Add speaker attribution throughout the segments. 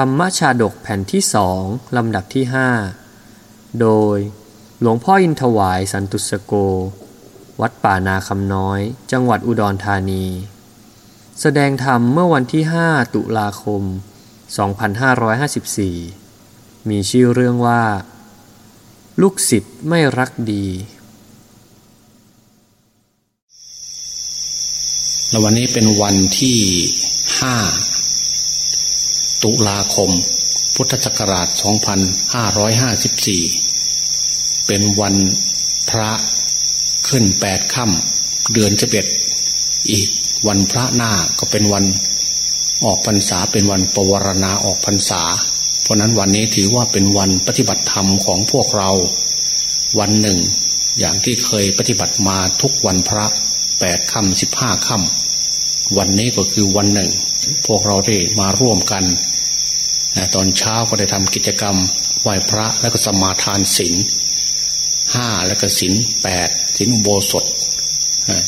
Speaker 1: ธรรมชาดกแผ่นที่สองลำดับที่ห้าโดยหลวงพ่ออินถวายสันตุสโก วัดป่านาคำน้อย จังหวัดอุดรธานี แสดงธรรมเมื่อวันที่ 5 ตุลาคม 2554 มีชื่อเรื่องว่า ลูกศิษย์ไม่รักดี
Speaker 2: แล้ววันนี้เป็นวันที่ห้า ตุลาคม พุทธศักราช 2554 เป็นวันพระขึ้นแปดค่ำเดือนจเบ็ดอีกวันพระหน้าก็เป็นวันออกพรรษาเป็นวันปวารณาออกพรรษา เพราะนั้นวันนี้ถือว่าเป็นวันปฏิบัติธรรมของพวกเรา วันหนึ่ง อย่างที่เคยปฏิบัติมาทุกวันพระแปดค่ำสิบห้าค่ำ วันนี้ก็คือวันหนึ่ง พวกเราได้มาร่วมกัน ตอนเช้าก็ได้ทำกิจกรรมไหว้พระแล้วก็สมาทานศีลห้าแล้วก็ศีลแปดศีลอุโบสถ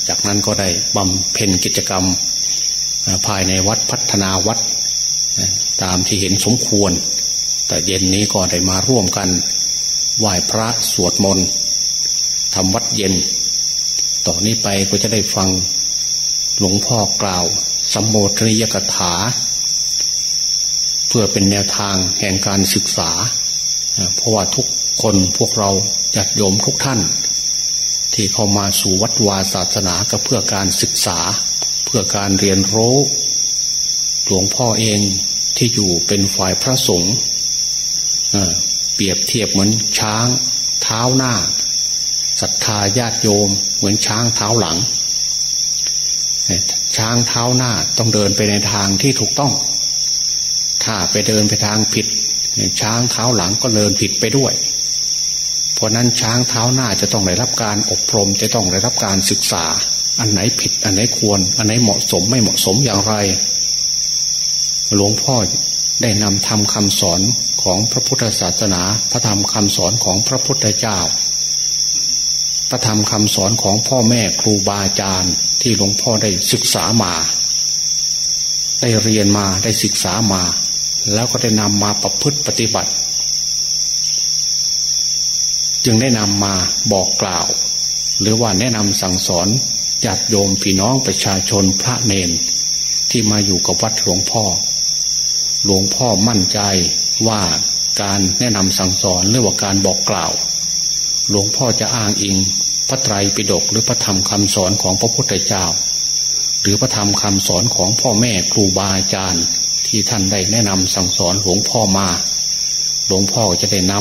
Speaker 2: จากนั้นก็ได้บำเพ็ญกิจกรรม ภายในวัดพัฒนาวัด ตามที่เห็นสมควร แต่เย็นนี้ก็ได้มาร่วมกันไหว้พระสวดมนต์ทำวัดเย็น ต่อนนี้ไปก็จะได้ฟัง หลวงพ่อกล่าวสัมโมทนิยกถา เพื่อเป็นแนวทางแห่งการศึกษา เพราะว่าทุกคนพวกเราจัดโยมทุกท่าน ที่เข้ามาสู่วัดวาศาสนาก็เพื่อการศึกษา เพื่อการเรียนรู้ หลวงพ่อเองที่อยู่เป็นฝ่ายพระสงฆ์เปรียบเทียบเหมือนช้าง เท้าหน้าศรัทธาญาติโยมเหมือนช้างเท้าหลัง ช้างเท้าหน้าต้องเดินไปในทางที่ถูกต้อง ถ้าไปเดินไปทางผิด ช้างเท้าหลังก็เดินผิดไปด้วย เพราะนั้นช้างเท้าหน้าจะต้องได้รับการอบรมจะต้องได้รับการศึกษา อันไหนผิด อันไหนควร อันไหนเหมาะสมไม่เหมาะสมอย่างไร หลวงพ่อได้นำทำคำสอนของพระพุทธศาสนา พระธรรมคำสอนของพระพุทธเจ้า พระธรรมคำสอนของพ่อแม่ครูบาอาจารย์ที่หลวงพ่อได้ศึกษามา ได้เรียนมาได้ศึกษามา แล้วก็ได้นำมาประพฤติปฏิบัติ จึงได้นำมาบอกกล่าว หรือว่าแนะนำสั่งสอนญาติโยมพี่น้องประชาชนพระเนน ที่มาอยู่กับวัดหลวงพ่อ หลวงพ่อมั่นใจว่าการแนะนำสั่งสอนหรือว่าการบอกกล่าว หลวงพ่อจะอ้างอิง พระไตรปิฎกหรือพระธรรมคำสอนของพระพุทธเจ้า หรือพระธรรมคำสอนของพ่อแม่ครูบาอาจารย์ ที่ท่านได้แนะนำสั่งสอนหลวงพ่อมา หลวงพ่อจะได้น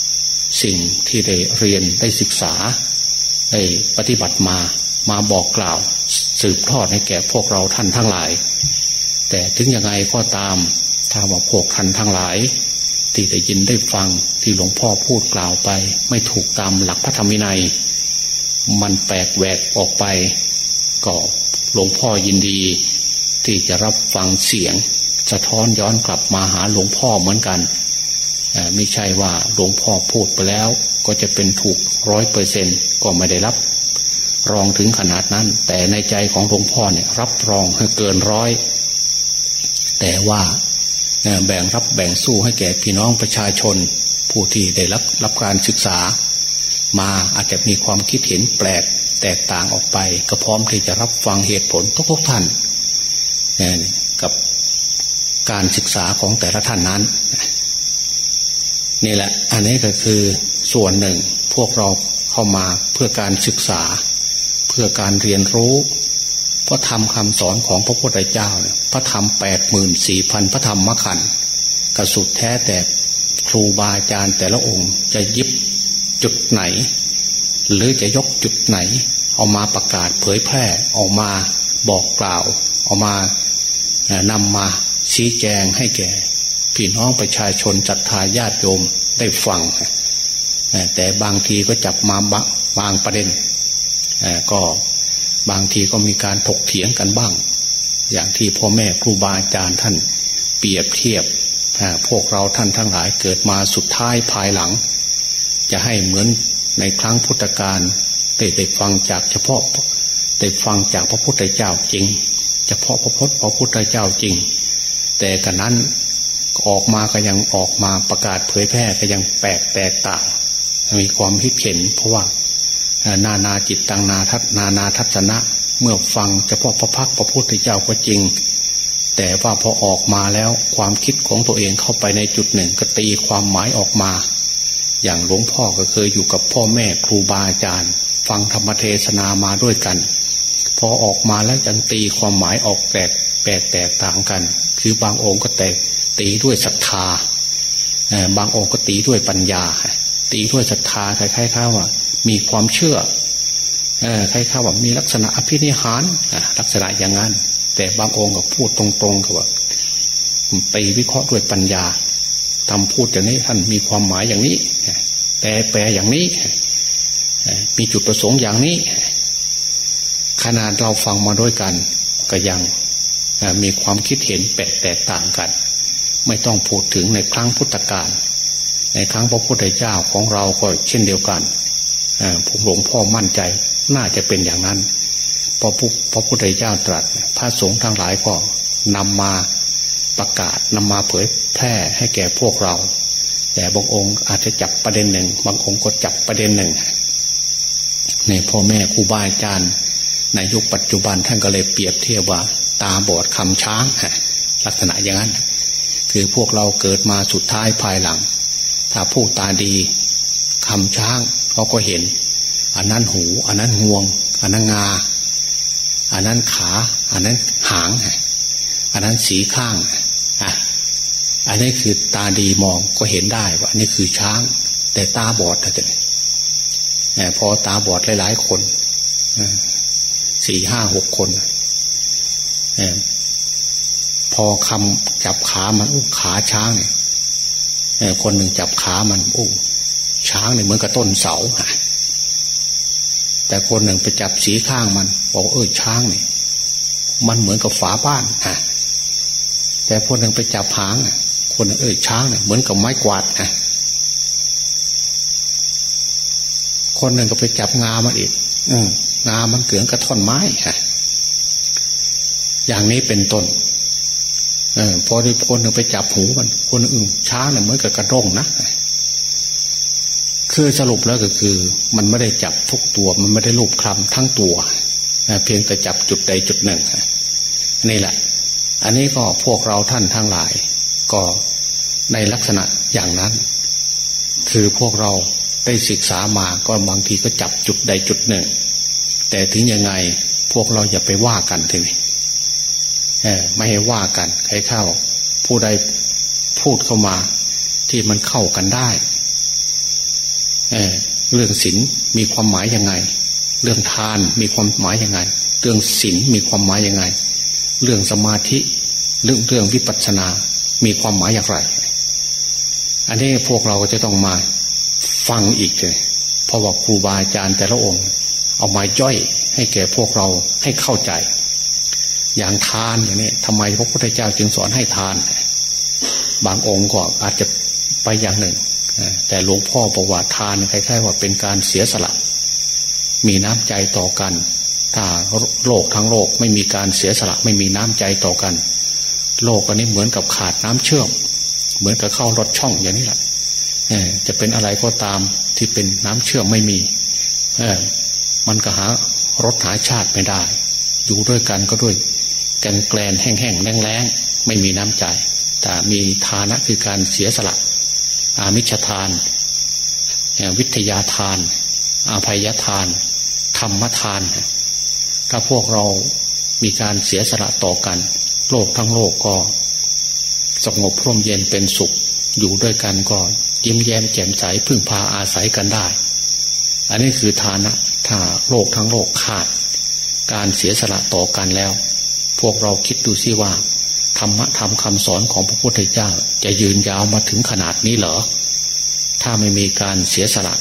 Speaker 2: ำสิ่งที่ได้เรียนได้ศึกษา ได้ปฏิบัติมามาบอกกล่าว สืบทอดให้แก่พวกเราท่านทั้งหลาย แต่ถึงยังไงก็ตามถ้าว่าพวกท่านทั้งหลาย ที่ได้ยินได้ฟังที่หลวงพ่อพูดกล่าวไป ไม่ถูกตามหลักพระธรรมวินัย มันแปลกแหวกออกไป ก็หลวงพ่อยินดี ที่จะรับฟังเสียง สะท้อนย้อนกลับมาหาหลวงพ่อเหมือนกันไม่ใช่ว่าหลวงพ่อพูดไปแล้ว ก็จะเป็นถูกร้อยเปอร์เซนก็ไม่ได้รับ รองถึงขนาดนั้น แต่ในใจของหลวงพ่อเนี่ยรับรองให้เกินร้อย แต่ว่า แบ่งรับแบ่งสู้ให้แก่พี่น้องประชาชน ผู้ที่ได้รับรับการศึกษา มาอาจจะมีความคิดเห็นแปลกแตกต่างออกไป ก็พร้อมที่จะรับฟังเหตุผลทุกๆท่านกับการศึกษาของแต่ละท่านนั้นนี่แหละอันนี้ก็คือส่วนหนึ่งพวกเราเข้ามาเพื่อการศึกษา เพื่อการเรียนรู้ ระธรรมคำสอนของพระพุทธเจ้าเนี่ยพระธรรมแปดหมื่นสี่พันพระธรรมมขันกระสุดแท้แต่ครูบาอาจารย์แต่ละองค์จะยิบจุดไหน หรือจะยกจุดไหน เอามาประกาศเผยแพร่ออกมาบอกกล่าวออกมานำมาชี้แจงให้แก่พี่น้องประชาชนจัตตาญาติโยมได้ฟัง แต่บางทีก็จับมาบางประเด็นก็ บางทีก็มีการถกเถียงกันบ้าง อย่างที่พ่อแม่ครูบาอาจารย์ท่านเปรียบเทียบพวกเราท่านทั้งหลายเกิดมาสุดท้ายภายหลัง จะให้เหมือนในครั้งพุทธกาลได้ได้ฟังจากเฉพาะได้ฟังจากพระพุทธเจ้าจริง เฉพาะพระพุทธพระพุทธเจ้าจริง แต่กันนั้นออกมาก็ยังออกมาประกาศเผยแพร่ก็ยังแปลกแตกต่างมีความคิดเห็นเพราะว่า นานาจิตตังนาทัศนานาทัศนะ เมื่อฟังเฉพาะพระพักพระพุทธเจ้าก็จริง แต่ว่าพอออกมาแล้วความคิดของตัวเองเข้าไปในจุดหนึ่งก็ตีความหมายออกมา อย่างหลวงพ่อก็เคยอยู่กับพ่อแม่ครูบาอาจารย์ ฟังธรรมเทศนามาด้วยกัน พอออกมาแล้วจังตีความหมายออกแตกแปลกแตกต่างกัน คือบางองค์ก็แตกตีด้วยศรัทธาบางองค์ก็ตีด้วยปัญญา ตีด้วยศรัทธาคล้ายๆข้าว่า มีความเชื่อใคล้าว่ามีลักษณะอภินิหารลักษณะอย่างนั้น แต่บางองค์ก็พูดตรงๆกับว่าตีวิเคราะห์ด้วยปัญญาทำพูดอย่างนี้ท่านมีความหมายอย่างนี้แต่แปลอย่างนี้มีจุดประสงค์อย่างนี้ ขนาดเราฟังมาด้วยกัน ก็ยังมีความคิดเห็นแปลกแตกต่างกัน ไม่ต้องพูดถึงในครั้งพุทธกาลในครั้งพระพุทธเจ้าของเราก็เช่นเดียวกัน ผมหลวงพ่อมั่นใจ น่าจะเป็นอย่างนั้นพอพระพุทธเจ้าตรัส พระสงฆ์ทั้งหลายก็นำมาประกาศนำมาเผยแพร่ให้แก่พวกเรา แต่บางองค์อาจจะจับประเด็นหนึ่ง บางองค์ก็จับประเด็นหนึ่งในพ่อแม่ครูบาอาจารย์ในยุคปัจจุบันท่านก็เลยเปรียบเทียบว่า ตาบอดคำช้างลักษณะอย่างนั้น คือพวกเราเกิดมาสุดท้ายภายหลัง ถ้าผู้ตาดี คำช้างเขาก็เห็น อันนั้นหู อันนั้นงวง อันนั้นงา อันนั้นขา อันนั้นหาง อันนั้นสีข้างอะอันนี้คือตาดีมองก็เห็นได้ว่าอันนี้คือช้าง แต่ตาบอดอาจารย์พอตาบอดหลายๆคนสี่ห้าหกคนพอคำจับขามันอู้ขาช้างคนหนึ่งจับขามันอู้ ช้างเนี่ยเหมือนกับต้นเสาแต่คนหนึ่งไปจับสีข้างมันบอกเออช้างเนี่ยมันเหมือนกับฝาบ้านฮะแต่คนหนึ่งไปจับหางคนหนึ่งเออช้างเนี่ยเหมือนกับไม้กวาดนะคนหนึ่งก็ไปจับงามันอีกงามันเกืองกระท่อนไม้ฮะอย่างนี้เป็นต้นเออพอที่คนหนึ่งไปจับหูมัน คนอื่นช้างเนี่ยเหมือนกับกระด้งนะ คือสรุปแล้วก็คือ มันไม่ได้จับทุกตัว มันไม่ได้รูปคลำทั้งตัวเพียงแต่จับจุดใดจุดหนึ่งนี่แหละ อันนี้ก็พวกเราท่านทั้งหลาย ก็ในลักษณะอย่างนั้น คือพวกเราได้ศึกษามาก็บางทีก็จับจุดใดจุดหนึ่ง แต่ถึงยังไงพวกเราอย่าไปว่ากันทีนี้ไม่ให้ว่ากันใครเข้า ผู้ใดพูดเข้ามาที่มันเข้ากันได้ เรื่องศีลมีความหมายยังไง เรื่องทานมีความหมายยังไง เรื่องศีลมีความหมายยังไง เรื่องสมาธิเรื่องเรื่องวิปัสสนา มีความหมายอย่างไร อันนี้พวกเราก็จะต้องมาฟังอีกเลยเพราะว่าครูบาอาจารย์แต่ละองค์ เอามาย่อยให้แก่พวกเราให้เข้าใจ อย่างทานอย่างนี้ทำไมพระพุทธเจ้าจึงสอนให้ทาน บางองค์ก็อาจจะไปอย่างหนึ่ง แต่หลวงพ่อบอกว่าทานคล้ายๆว่าเป็นการเสียสละ มีน้ำใจต่อกัน ถ้าโลกทั้งโลกไม่มีการเสียสละไม่มีน้ำใจต่อกัน โลกอันนี้เหมือนกับขาดน้ำเชื่อม เหมือนกับเข้ารถช่องอย่างนี้แหละจะเป็นอะไรก็ตามที่เป็นน้ำเชื่อมไม่มีมันก็หารถหาชาติไม่ได้ อยู่ด้วยกันก็ด้วยกันแกลนแห้งๆแรงๆไม่มีน้ำใจ แต่มีทานะคือการเสียสละ อามิชทาน วิทยาทาน อาภัยทาน ธรรมทาน ถ้าพวกเรามีการเสียสละต่อกัน โลกทั้งโลกก็ สงบพร่มเย็นเป็นสุข อยู่ด้วยกันก็ยิ้มแย้มแจ่มใสพึ่งพาอาศัยกันได้ อันนี้คือฐานะถ้าโลกทั้งโลกขาด การเสียสละต่อกันแล้ว พวกเราคิดดูซิว่า ธรรมะธรรมคำสอนของพระพุทธเจ้า จะยืนยาวมาถึงขนาดนี้เหรอ ถ้าไม่มีการเสียสละ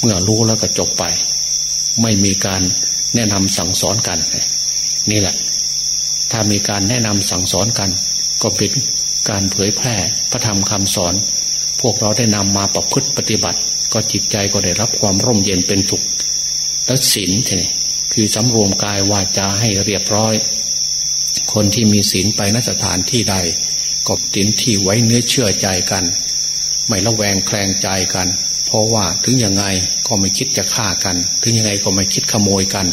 Speaker 2: เมื่อรู้แล้วก็จบไป ไม่มีการแนะนำสั่งสอนกัน นี่แหละ ถ้ามีการแนะนำสั่งสอนกัน ก็เป็นการเผยแพร่พระธรรมคำสอน พวกเราได้นำมาประพฤติปฏิบัติ ก็จิตใจก็ได้รับความร่มเย็นเป็นสุขแล้วศีลทีนี้คือสำรวมกายวาจาให้เรียบร้อย คนที่มีศีลไปนสถานที่ใดก็ตินที่ไว้เนื้อเชื่อใจกัน ไม่ระแวงแคลงใจกัน เพราะว่าถึงยังไงก็ไม่คิดจะฆ่ากัน ถึงยังไงก็ไม่คิดขโมยกัน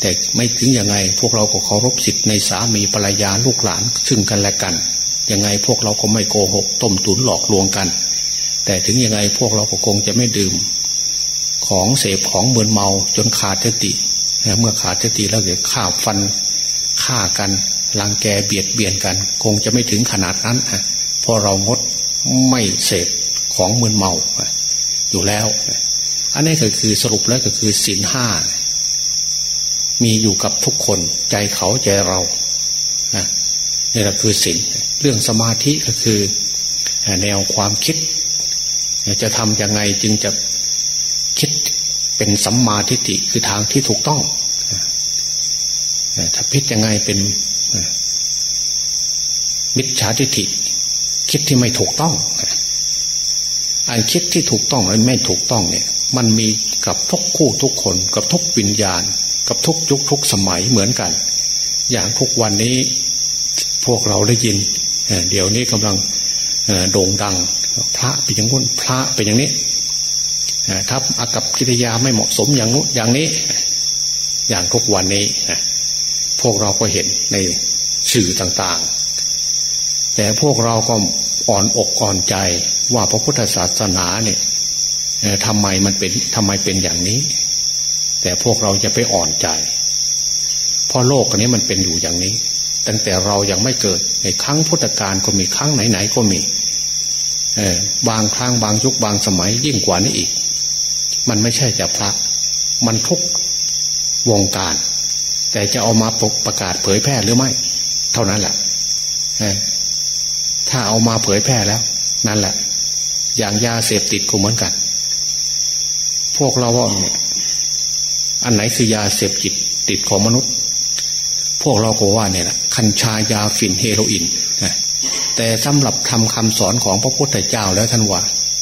Speaker 2: แต่ไม่ถึงยังไงพวกเราก็เคารพสิทธิ์ในสามีภรรยาลูกหลานซึ่งกันและกัน ยังไงพวกเราก็ไม่โกหก ต้มตุนหลอกลวงกัน แต่ถึงยังไงพวกเราก็คงจะไม่ดื่ม ของเสพของเมือนเมาจนขาดสติเมื่อขาดสติแล้วเกิดข้าวฟัน ฆ่ากันลังแกเบียดเบียนกัน คงจะไม่ถึงขนาดนั้นฮะเพราะเรางดไม่เสพของมึนเมาอยู่แล้ว อันนี้ก็คือสรุปแล้วก็คือศีลห้ามีอยู่กับทุกคนใจเขาใจเรานี่แหละคือศีลเรื่องสมาธิก็คือแนวความคิด จะทำยังไงจึงจะคิดเป็นสัมมาทิฏฐิคือทางที่ถูกต้อง ถ้าพิจยังไงเป็นมิจฉาทิฏฐิคิดที่ไม่ถูกต้องอันคิดที่ถูกต้องและไม่ถูกต้องเนี่ย มันมีกับทุกคู่ทุกคนกับทุกวิญญาณ กับทุกยุคทุกสมัยเหมือนกัน อย่างทุกวันนี้พวกเราได้ยินเดี๋ยวนี้กำลังโด่งดัง พระเป็นอย่างนู้นพระเป็นอย่างนี้ทับอากับกิริยาไม่เหมาะสมอย่างนู้นอย่างนี้ อย่างทุกวันนี้ วกเราก็เห็นในสื่อต่างๆ แต่พวกเราก็อ่อนอกอ่อนใจว่าพระพุทธศาสนาเนี่ยทำไมมันเป็นทำไมเป็นอย่างนี้ แต่พวกเราจะไปอ่อนใจ เพราะโลกอันนี้มันเป็นอยู่อย่างนี้ ตั้งแต่เรายังไม่เกิดในครั้งพุทธกาลก็มีครั้งไหนๆก็มีบางครั้งบางยุคบางสมัยยิ่งกว่านี้อีก มันไม่ใช่จะพระ มันทุกวงการ แต่จะเอามาปประกาศเผยแพร่หรือไม่ เท่านั้นแหละถ้าเอามาเผยแพร่แล้ว นั่นแหละ อย่างยาเสพติดก็เหมือนกัน พวกเราว่าเนี่ยอันไหนคือยาเสพติดติดของมนุษย์ พวกเราก็ว่าเนี่ยแหละคัญชายาฝิ่นเฮโรอีนแต่สำหรับทำคำสอนของพระพุทธเจ้าแล้วท่านว่า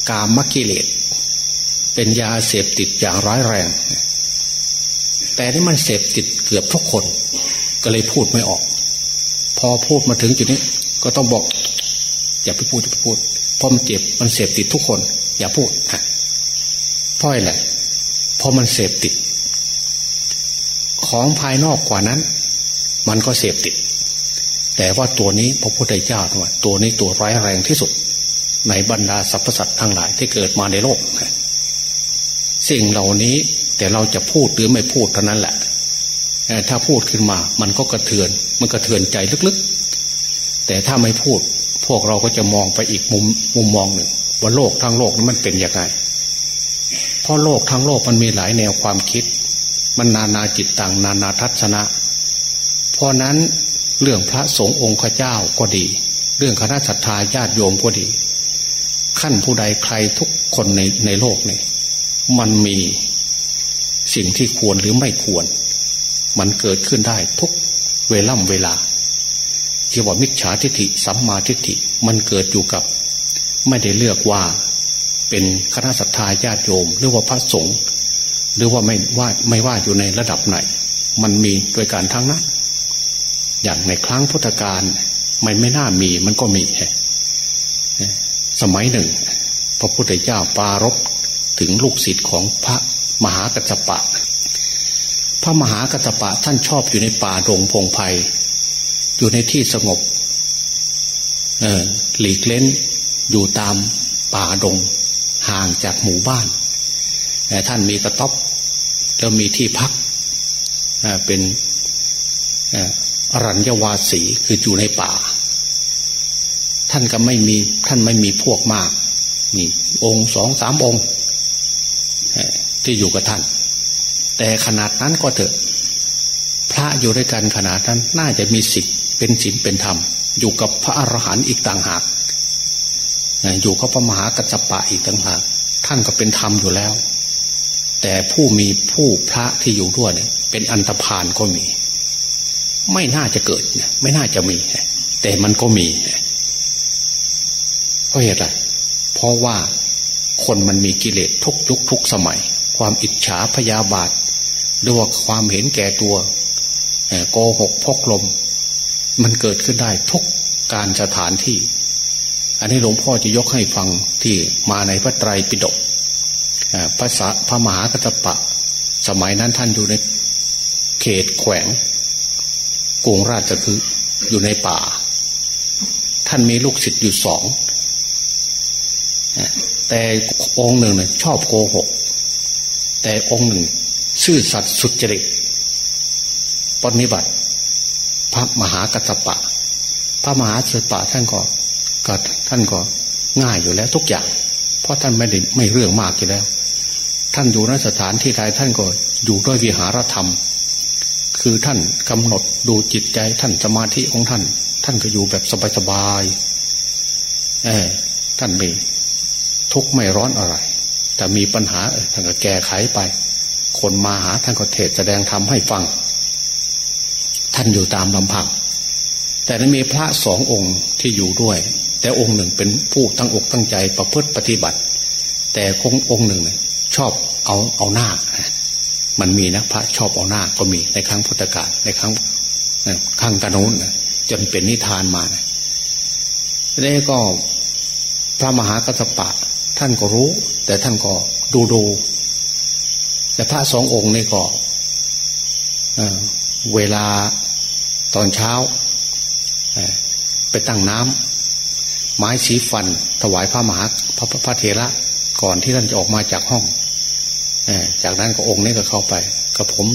Speaker 2: กามกิเลสเป็นยาเสพติดอย่างร้ายแรง แต่นี่มันเสพติดเกือบทุกคน ก็เลยพูดไม่ออก พอพูดมาถึงจุดนี้ ก็ต้องบอก อย่าไปพูดอย่าไปพูดเพราะมันเจ็บมันเสพติดทุกคน อย่าพูดฮะเพราะอะไรเพราะมันเสพติด ของภายนอกกว่านั้น มันก็เสพติด แต่ว่าตัวนี้พระพุทธเจ้าว่าตัวนี้ตัวร้ายแรงที่สุด ในบรรดาสรรพสัตว์ทั้งหลายที่เกิดมาในโลกสิ่งเหล่านี้ แต่เราจะพูดหรือไม่พูดเท่านั้นแหละถ้าพูดขึ้นมา มันก็กระเทือน มันกระเทือนใจลึกๆ แต่ถ้าไม่พูด พวกเราก็จะมองไปอีกมุมมุมมองหนึ่ง ว่าโลกทั้งโลกนั้นมันเป็นยังไงเพราะโลกทั้งโลกมันมีหลายแนวความคิด มันนานาจิตต่าง นานาทัศนะ เพราะนั้นเรื่องพระสงฆ์องค์ข้าเจ้าก็ดี เรื่องคณะสัตยาญาติโยมก็ดี ขั้นผู้ใดใครทุกคนในในโลกนี่มันมี สิ่งที่ควรหรือไม่ควร มันเกิดขึ้นได้ทุกเวล่ำเวลาที่ว่ามิจฉาทิฏฐิสัมมาทิฏฐิมันเกิดอยู่กับ ไม่ได้เลือกว่า เป็นคณะสัตยาญาติโยม หรือว่าพระสงฆ์หรือว่าไม่ว่าไม่ว่าอยู่ในระดับไหน มันมีโดยการทั้งนั้นอย่างในครั้งพุทธกาลมันไม่น่ามีมันก็มีสมัยหนึ่ง พระพุทธเจ้าปารบถึงลูกศิษย์ของพระ มหากัจปะ พระมหากัจปะท่านชอบอยู่ในป่าดงพงไพ่อยู่ในที่สงบหลีกเล้นอยู่ตามป่าดงห่างจากหมู่บ้านแต่ท่านมีกระต๊อบแล้วมีที่พักเป็นอรัญญวาสีคืออยู่ในป่า ท่านก็ไม่มีท่านไม่มีพวกมากนี่องค์สองสามองค์ ที่อยู่กับท่าน แต่ขนาดนั้นก็เถอะ พระอยู่ด้วยกันขนาดนั้นน่าจะมีสิทธิ์เป็นศีลเป็นธรรม อยู่กับพระอรหันต์อีกต่างหากอยู่กับพระมหากัจจปะอีกต่างหากท่านก็เป็นธรรมอยู่แล้ว แต่ผู้มีผู้พระที่อยู่ด้วยเนี่ยเป็นอันตรพานก็มี ไม่น่าจะเกิดเนี่ยไม่น่าจะมี แต่มันก็มีเพราะเหตุอะไรเพราะว่าคนมันมีกิเลสทุกยุคทุกสมัย ความอิจฉาพยาบาทหรือว่าความเห็นแก่ตัวโกหกพกลม มันเกิดขึ้นได้ทุกการสถานที่ อันนี้หลวงพ่อจะยกให้ฟังที่มาในพระไตรปิฎกภาษาพระมหากัตปะ สมัยนั้นท่านอยู่ในเขตแขวงกรุงราชคฤห์อยู่ในป่า ท่านมีลูกศิษย์อยู่สองแต่องค์หนึ่งเนี่ยชอบโกหก แต่องค์หนึ่ง ซื่อสัตย์สุจริตปฏิบัติ พระมหากัตปะ พระมหากัตปะท่านก็ก็ท่านก็ง่ายอยู่แล้วทุกอย่าง เพราะท่านไม่ได้ไม่เรื่องมากอยู่แล้ว ท่านอยู่ในสถานที่ใดท่านก็อยู่ด้วยวิหารธรรม คือท่านกำหนดดูจิตใจท่านสมาธิของท่าน ท่านก็อยู่แบบสบายๆเออท่านไม่ทุกข์ไม่ร้อนอะไร แต่มีปัญหาท่านก็แก้ไขไป คนมาหาท่านก็เทศแสดงธรรมให้ฟัง ท่านอยู่ตามลำพัง แต่นั้นมีพระสององค์ที่อยู่ด้วย แต่องค์หนึ่งเป็นผู้ตั้งอกตั้งใจประพฤติปฏิบัติ แต่คงองค์หนึ่งเนี่ยชอบเอาเอาหน้า มันมีนะพระชอบเอาหน้าก็มีในครั้งพุทธกาลในครั้งครั้งกระนุนจนเป็นนิทานมานะนี่ก็พระมหากัสปะ ท่านก็รู้ แต่ท่านก็ดูดูแต่พระสององค์นี่ก็เวลาตอนเช้า ไปตั้งน้ำไม้สีฟัน ถวายพระมหาพระพระเทระก่อนที่ท่านจะออกมาจากห้องจากนั้นก็องค์นี้ก็เข้าไปกับผม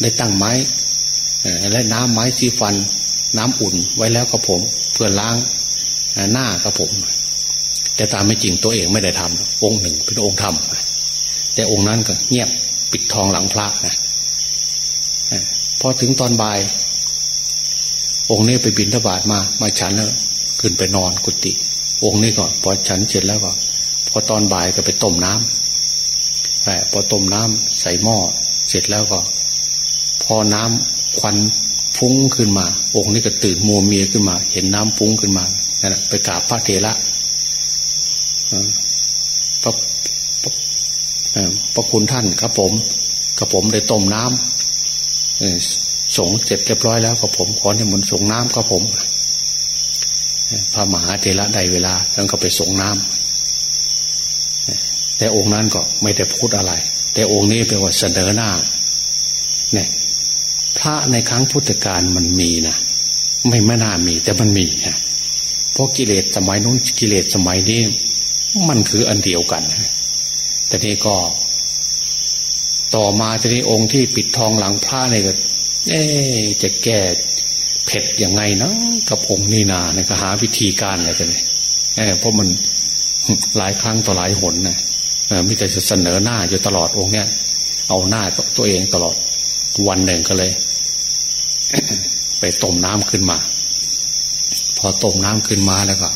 Speaker 2: ได้ตั้งไม้และน้ำไม้สีฟัน น้ำอุ่นไว้แล้วกับผม เพื่อล้างหน้ากับผม แต่ตามไม่จริงตัวเองไม่ได้ทำองค์หนึ่งเป็นองค์ทำแต่องค์นั้นก็เงียบปิดทองหลังพระนะพอถึงตอนบ่าย องค์นี้ไปบินทบาทมา มาฉันแล้วขึ้นไปนอนกุฏิองค์นี้ก่อนพอฉันเสร็จแล้วก็พอตอนบ่ายก็ไปต้มน้ำแต่พอต้มน้ำใส่หม้อเสร็จแล้วก็ พอน้ำควันฟุ้งขึ้นมา องค์นี้ก็ตื่นมัวเมียขึ้นมา เห็นน้ำฟุ้งขึ้นมานั่นไปกราบพระเถระ พระพระคุณท่านครับผมกับผมได้ต้มน้ำส่งเสร็จเรียบร้อยแล้วกับผมขอให้มันส่งน้ำครับผมพระมหาเถระได้เวลาแล้วก็ไปส่งน้ำแต่องค์นั้นก็ไม่ได้พูดอะไร แต่องค์นี้แปลว่าเสนอหน้าเนี่ยพระในครั้งพุทธกาลมันมีนะไม่ไม่น่ามีแต่มันมีฮะเพราะกิเลสสมัยนู้นกิเลสสมัยนี้ มันคืออันเดียวกันแต่นี่ก็ ต่อมาทีนี้องค์ที่ปิดทองหลังพระเนี่ยก็เอ๊จะแก้เผ็ดยังไงนะกับองค์นี่นาเนี่ยก็หาวิธีการอะไรกันเนี่ยเพราะมันหลายครั้งต่อหลายหนนะมิแต่จะเสนอหน้าอยู่ตลอดองค์เนี่ยเอาหน้าตัวเองตลอดวันหนึ่งก็เลย ไปต้มน้ำขึ้นมา พอต้มน้ำขึ้นมาแล้วก็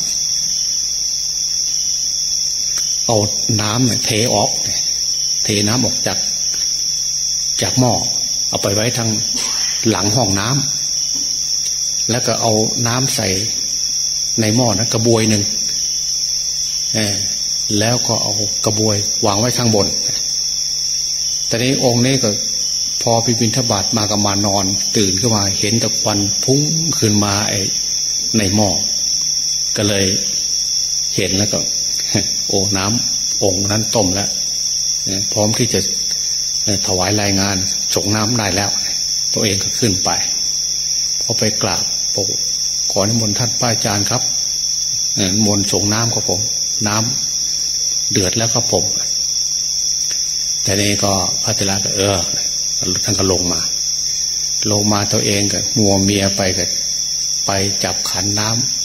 Speaker 2: เอาน้ำเนี่ยเทออก เทน้ำออกจาก จากหม้อเอาไปไว้ทางหลังห้องน้ำแล้วก็เอาน้ำใส่ในหม้อนั้นกระบวยหนึ่งแล้วก็เอากระบวยวางไว้ข้างบนต่นี้องค์นี้ก็พอพิพินทบาทมากับมานอน ตื่นขึ้นมาเห็นตะควันพุ่งขึ้นมาไอ้ในหม้อก็เลยเห็นแล้วก็ โอ้น้ำองค์นั้นต้มแล้วพร้อมที่จะถวายรายงานส่งน้ำได้แล้ว ตัวเองก็ขึ้นไปพอไปกราบบอกขอนิมนต์ท่านป้าอาจารย์ครับมนต์ส่งน้ำครับผม น้ำเดือดแล้วครับผม แต่นี้ก็พระเจราก็เออท่านก็ลงมา ลงมาตัวเองกับมัวเมียไปกับไปจับขันน้ำ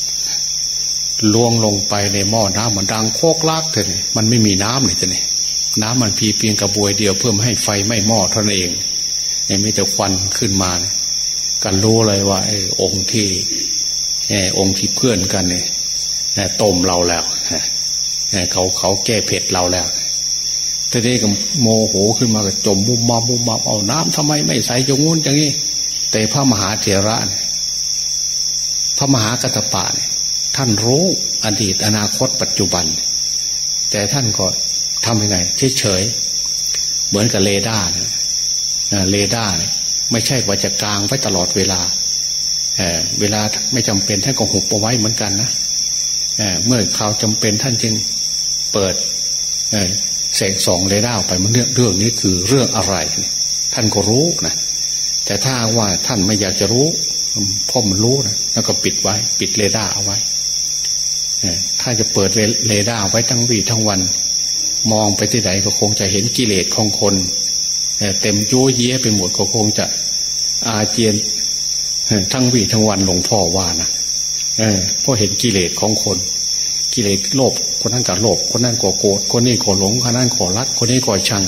Speaker 2: ล่วงลงไปในหม้อน้ำมันดังโคกลากเถอะนี่มันไม่มีน้ำเลยเถอะน้ำมันพีเพียงกระบวยเดียวเพื่อไม่ให้ไฟไม่มอเท่านั้นเองยังไม่แต่ควันขึ้นมากันรู้เลยว่าไอ้องค์ที่ไอ้องค์ที่เพื่อนกันเนี่ยต้มเราแล้วเขาเขาแก้เผ็ดเราแล้วทีนี้ก็โมโหขึ้นมาก็จมมุมมามุมมาเอาน้ำทำไมไม่ใส่จงูนอย่างนี้แต่พระมหาเถระพระมหากัตปะ ท่านรู้อดีตอนาคตปัจจุบัน แต่ท่านก็ทำยังไงเฉยๆเหมือนกับเรดาร์เรดาร์ไม่ใช่ว่าจะกลางไว้ตลอดเวลาเเวลาไม่จำเป็นท่านก็หุบเอาไว้เหมือนกันนะเมื่อคราวจำเป็นท่านจึงเปิดแสงส่องเรดาร์ไปมันเรื่องเรื่องนี้คือเรื่องอะไร ท่านก็รู้นะแต่ถ้าว่าท่านไม่อยากจะรู้พอมันรู้นะแล้วก็ปิดไว้ ปิดเรดาร์เอาไว้ ถ้าจะเปิดเรดาร์ไว้ทั้งวี่ทั้งวัน มองไปที่ไหนก็คงจะเห็นกิเลสของคนเต็มโยเยะไปหมดก็คงจะอาเจียนทั้งวี่ทั้งวันหลวงพ่อว่านะเพราะเห็นกิเลสของคน กิเลสโลภคนนั้นก็โลภคนนั้นก็โกรธคนนี้ก็หลงคนนั้นก็รักคนนี้ก็ชัง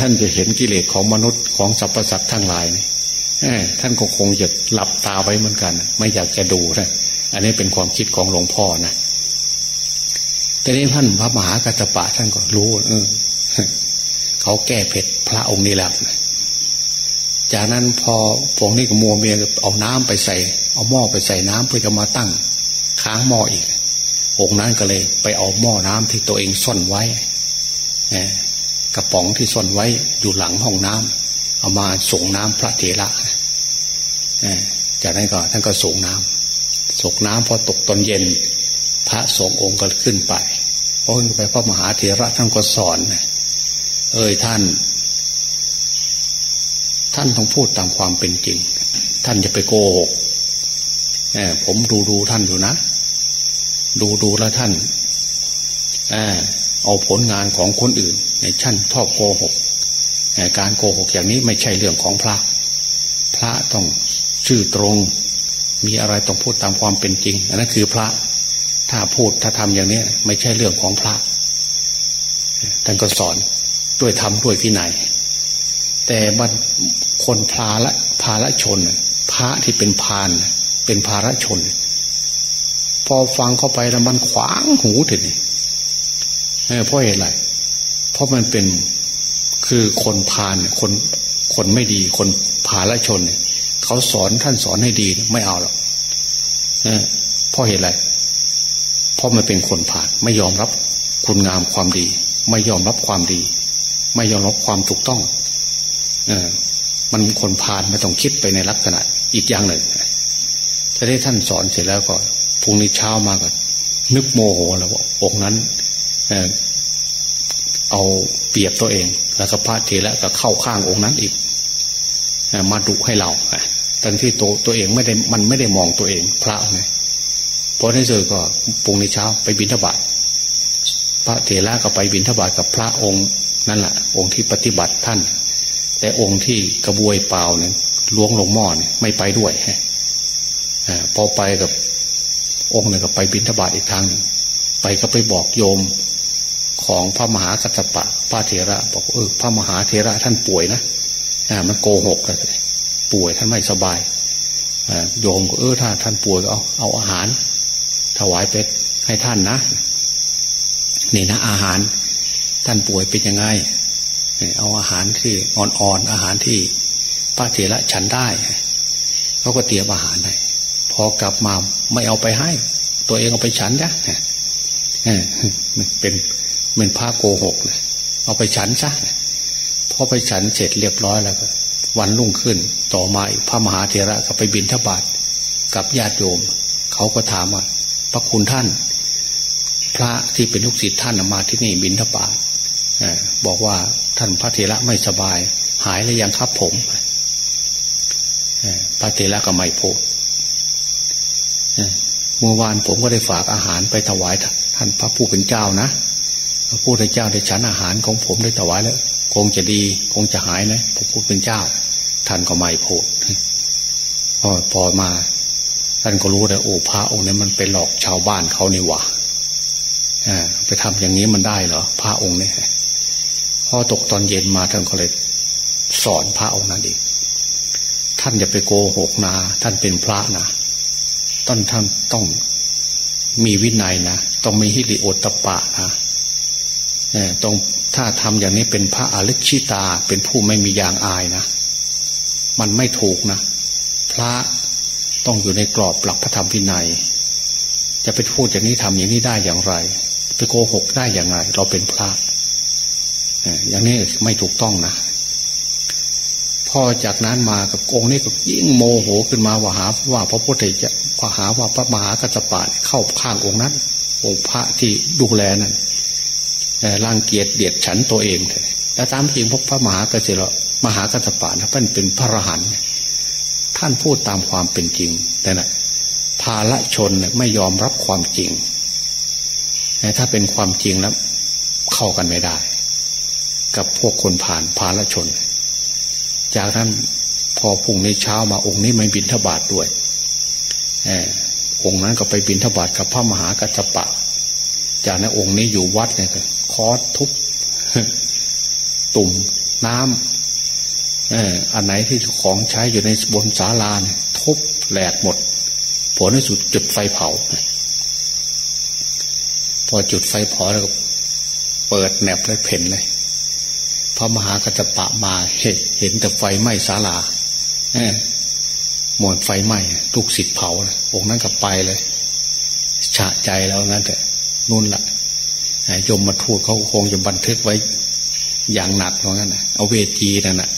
Speaker 2: ท่านจะเห็นกิเลสของมนุษย์ของสรรพสัตว์ทั้งหลายนี่ท่านก็คงจะหลับตาไว้เหมือนกัน ไม่อยากจะดูนะ อันนี้เป็นความคิดของหลวงพ่อนะแต่นี้ท่านพระมหากัจจปะท่านก็รู้ เออเขาแก้เผ็ดพระองค์นี้แล้วจากนั้นพอพวกนี้ก็มัวเมียเอาน้ำไปใส่ เอาหม้อไปใส่น้ำเพื่อจะมาตั้ง ค้างหม้ออีก องค์นั้นก็เลย ไปเอาหม้อน้ำที่ตัวเองซ่อนไว้กระป๋องที่ซ่อนไว้อยู่หลังห้องน้ำเอามาส่งน้ำพระเถระจากนั้นก็ท่านก็ส่งน้ำ ส่งน้ำพอตกตอนเย็น พระสงฆ์องค์ก็ขึ้นไปพอขึ้นไปพระมหาเถระท่านก็สอน เอ้ยท่าน ท่านต้องพูดตามความเป็นจริง ท่านจะไปโกหกผมดูดูท่านอยู่นะ ดูดูแล้วท่านเอาผลงานของคนอื่น ในชั้นทอบโกหกการโกหกอย่างนี้ไม่ใช่เรื่องของพระ พระต้องชื่อตรง มีอะไรต้องพูดตามความเป็นจริง อันนั้นคือพระ ถ้าพูดถ้าทำอย่างนี้ไม่ใช่เรื่องของพระ ท่านก็สอนด้วยธรรมด้วยวินัย แต่บันคนพาละพาละชน พระที่เป็นพาน เป็นภาระชน พอฟังเข้าไปแล้วมันขวางหูถึงเพราะเหตุอะไร เพราะมันเป็นคือคนพาลคนคนไม่ดีคนพาละชนเขาสอนท่านสอนให้ดีไม่เอาหรอกเพราะเหตุอะไร เพราะมันเป็นคนผ่าน ไม่ยอมรับคุณงามความดี ไม่ยอมรับความดี ไม่ยอมรับความถูกต้อง เออมันคนพาลไม่ต้องคิดไปในลักษณะ อีกอย่างหนึ่งถ้าได้ท่านสอนเสร็จแล้วก็พรุ่งนี้เช้ามาก็นึกโมโหแล้วว่าองค์นั้นเอาเปรียบตัวเอง แล้วก็พระเทระก็เข้าข้างองค์นั้นอีกมาดุให้เรา ทั้งที่ตัวตัวเองไม่ได้มันไม่ได้มองตัวเองพระไงพอในเจอก็ปุงในเช้าไปบิณฑบาตพระเถระก็ไปบิณฑบาตกับพระองค์นั่นแหละองค์ที่ปฏิบัติท่าน แต่องค์ที่กระบวยเปล่าเนี่ยล้วงลงหม้อเนี่ยไม่ไปด้วยฮะพอไปกับองค์หนึ่งก็ไปบิณฑบาตอีกทางไปก็ไปบอกโยมของพระมหากัจจปะพระเถระ บอกเออพระมหาเถระท่านป่วยนะอ่ามันโกหกเลย ป่วยท่านไม่สบายโยมก็เออถ้าท่านป่วยเอาเอาอาหาร ถวายเป็ดให้ท่านนะนี่นะอาหาร ท่านป่วยเป็นยังไงเอาอาหารที่อ่อนๆอาหารที่พระเถระฉันได้เขาก็เตรียมอาหารให้พอกลับมาไม่เอาไปให้ ตัวเองเอาไปฉันนะเป็นเป็นผ้าโกหกเอาไปฉันซะพอไปฉันเสร็จเรียบร้อยแล้วก็ วันรุ่งขึ้น ต่อมาพระมหาเถระก็ไปบินทบาทกับญาติโยม เขาก็ถามว่าพระคุณท่าน พระที่เป็นลูกศิษย์ท่านมาที่นี่บินทบาทบอกว่าท่านพระเถระไม่สบาย หายแล้วยังครับผมพระเถระก็ไม่พูดเมื่อวานผมก็ได้ฝากอาหารไปถวายท่านพระผู้เป็นเจ้านะพระพุทธเจ้าได้ฉันอาหารของผมได้ถวายแล้ว คงจะดี คงจะหายนะพระพุทธเป็นเจ้า ท่านก็ไม่พูดพอพอมา ท่านก็รู้เลยโอ้พระองค์นี้มันไปหลอกชาวบ้านเขานี่หว่าไปทำอย่างนี้มันได้เหรอพระองค์นี่พอตกตอนเย็นมาท่านก็เลยสอนพระองค์นั้นอีกท่านอย่าไปโกหกนาท่านเป็นพระนะต้นท่านต้องมีวินัยนะต้องมีฮิริโอตปะนะต้องถ้าทำอย่างนี้เป็นพระอริชิตา เป็นผู้ไม่มียางอายนะ มันไม่ถูกนะพระต้องอยู่ในกรอบหลักพระธรรมวินัย จะไปพูดอย่างนี้ทำอย่างนี้ได้อย่างไร ไปโกหกได้อย่างไร เราเป็นพระอย่างนี้ไม่ถูกต้องนะพอจากนั้นมากับองค์นี้ก็ยิ่งโมโหขึ้นมาว่าหาว่าพระพุทธเจ้าพหาว่าพระมหากัจจปะเข้าข้างองค์นั้น องค์พระที่ดูแลนั้นร่างเกียรติเดียดฉันตัวเองแล้วตามจริงพระพระมหากัจจละ มหากัจจปะนะท่านเป็นพระอรหันต์ท่านพูดตามความเป็นจริง แต่นะภาละชนไม่ยอมรับความจริงถ้าเป็นความจริงแล้ว เข้ากันไม่ได้ กับพวกคนผ่านภาละชน จากนั้นพอพุ่งในเช้ามาองค์นี้ไม่บินทบาทด้วยองค์นั้นก็ไปบินทบาทกับพระมหากัจจปะ จากนั้นองค์นี้อยู่วัดเนี่ยคอทุบตุ่มน้ำ อันไหนที่ของใช้อยู่ในบนศาลาเนี่ยทุบแหลกหมด ผลในสุดจุดไฟเผา พอจุดไฟเผาแล้วก็เปิดแหนบเลยเพ่นเลย พระมหากัจปะมาเห็นเห็นแต่ไฟไหม้ศาลาหมดไฟไหม้ทุกสิทธิ์เผาองค์นั้นก็ไปเลยฉะใจแล้วงั้นแต่นู่นละ่ะยมมาทูดเขาคงจะบันทึกไว้อย่างหนักเพราะงั้นนะเอาเวทีนั่นนะ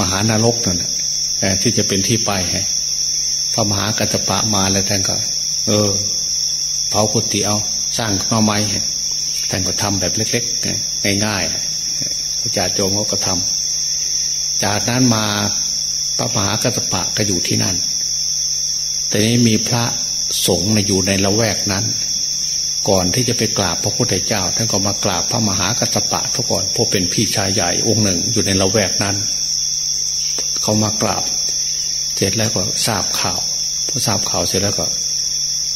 Speaker 2: มหานรกนั่นนะที่จะเป็นที่ไปฮะพระมหากัจจปะมาแล้วท่านก็ เออ เผากุฏิเอาสร้างมาไม้ท่านก็ทำแบบเล็กๆง่ายๆพระจ่าโจมเขาก็ทำจากนั้นมาพระมหากัจจปะก็อยู่ที่นั่น แต่นี้มีพระสงฆ์อยู่ในละแวกนั้น ก่อนที่จะไปกราบพระพุทธเจ้า ท่านก็มากราบพระมหากัสปะทุกก่อนเพวกเป็นพี่ชายใหญ่องค์หนึ่งอยู่ในละแวกนั้น เขามากราบ เสร็จแล้วก็ทราบข่าวพอทราบข่าวเสร็จแล้วก็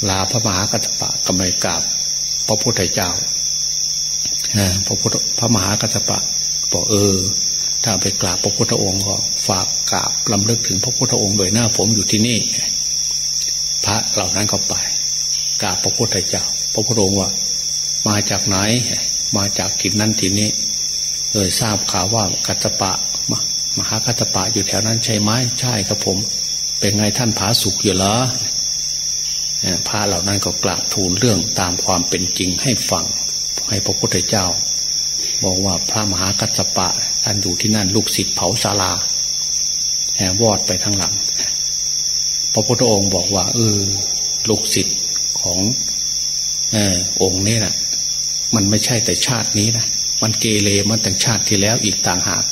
Speaker 2: ลาพระมหากัสปะก็ไม่กราบ พระพุทธเจ้าพระพุทธพระมหากัสปะบอกเออ ถ้าไปกราบพระพุทธองค์ก็ฝากกราบลำลึกถึงพระพุทธองค์โดยหน้าผมอยู่ที่นี่ พระเหล่านั้นก็ไปกราบพระพุทธเจ้า ระพุทธองค์ว่า มาจากไหน มาจากถิ่นนั้นถิ่นนี้เออทราบข่าวว่ากัจจปะมหากัจจปะอยู่แถวนั้นใช่ไหมใช่ครับผม เป็นไงท่านผาสุกอยู่เหรอพระเหล่านั้นก็กราบทูลเรื่องตามความเป็นจริงให้ฟังให้พระพุทธเจ้า บอกว่าพระมหากัจจปะ ท่านอยู่ที่นั่นลูกศิษย์เผาศาลาแห่วอดไปทั้งหลัง พระพุทธองค์บอกว่าเออลูกศิษย์ของ อองค์นี้นะมันไม่ใช่แต่ชาตินี้นะมันเกเรมันแต่ชาติที่แล้วอีกต่างหาก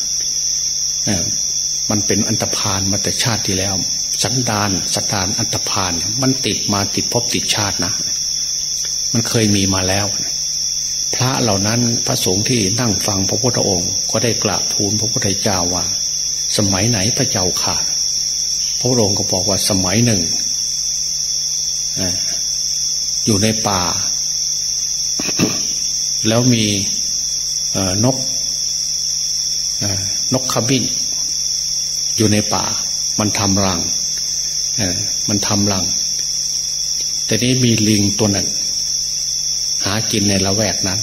Speaker 2: มันเป็นอันตรพานมาแต่ชาติที่แล้ว สันดานสันดานอันตรพานมันติดมาติดพบติดชาตินะ มันเคยมีมาแล้ว พระเหล่านั้นพระสงฆ์ที่นั่งฟังพระพุทธองค์ ก็ได้กราบทูลพระพุทธเจ้าว่า สมัยไหนพระเจ้าขาดพระองค์ก็บอกว่าสมัยหนึ่ง อยู่ในป่า แล้วมีนกนกขบินอยู่ในป่า มันทำรังมันทำรัง แต่นี้มีลิงตัวหนึ่ง หากินในละแวกนั้น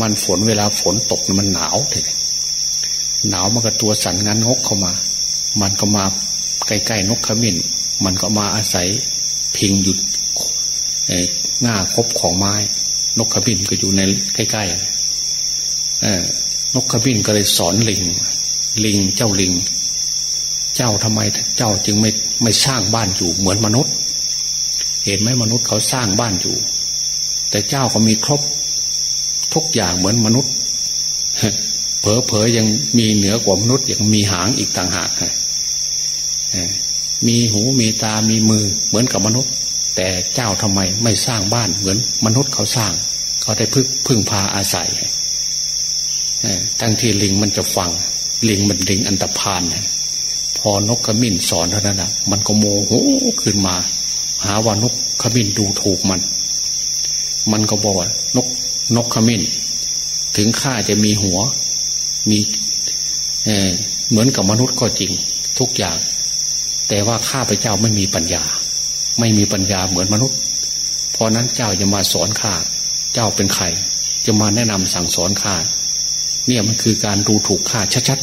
Speaker 2: มันฝนเวลาฝนตกมันหนาวเลยหนาวมันก็ตัวสั่นงันงกเข้ามา มันก็มาใกล้ๆนกขมิ้น มันก็มาอาศัยพิงอยู่ ง่าคบของไม้ นกขบินก็อยู่ในใกล้ๆนกขบินก็เลยสอนลิง ลิงเจ้าลิง เจ้าทำไมเจ้าจึงไม่ไม่สร้างบ้านอยู่เหมือนมนุษย์ เห็นไหมมนุษย์เขาสร้างบ้านอยู่ แต่เจ้าก็มีครบทุกอย่างเหมือนมนุษย์เผลอๆยังมีเหนือกว่ามนุษย์ยังมีหางอีกต่างหากมีหูมีตามีมือเหมือนกับมนุษย์ แต่เจ้าทำไมไม่สร้างบ้านเหมือนมนุษย์เขาสร้าง เขาได้พึ่งพึ่งพาอาศัยทั้งที่ลิงมันจะฟัง ลิงมันลิงอันตรพานพอนกขมิ้นสอนเท่านั้นนะมันก็โมโหขึ้นมา หาว่านกขมิ้นดูถูกมัน มันก็บอกว่านกนกขมิ้น ถึงข้าจะมีหัว มีเเหมือนกับมนุษย์ก็จริง ทุกอย่าง แต่ว่าข้าพเจ้าไม่มีปัญญา ไม่มีปัญญาเหมือนมนุษย์ เพราะนั้นเจ้าจะมาสอนข้าเจ้าเป็นใคร จะมาแนะนำสั่งสอนข้าเนี่ยมันคือการดูถูกข้าชัด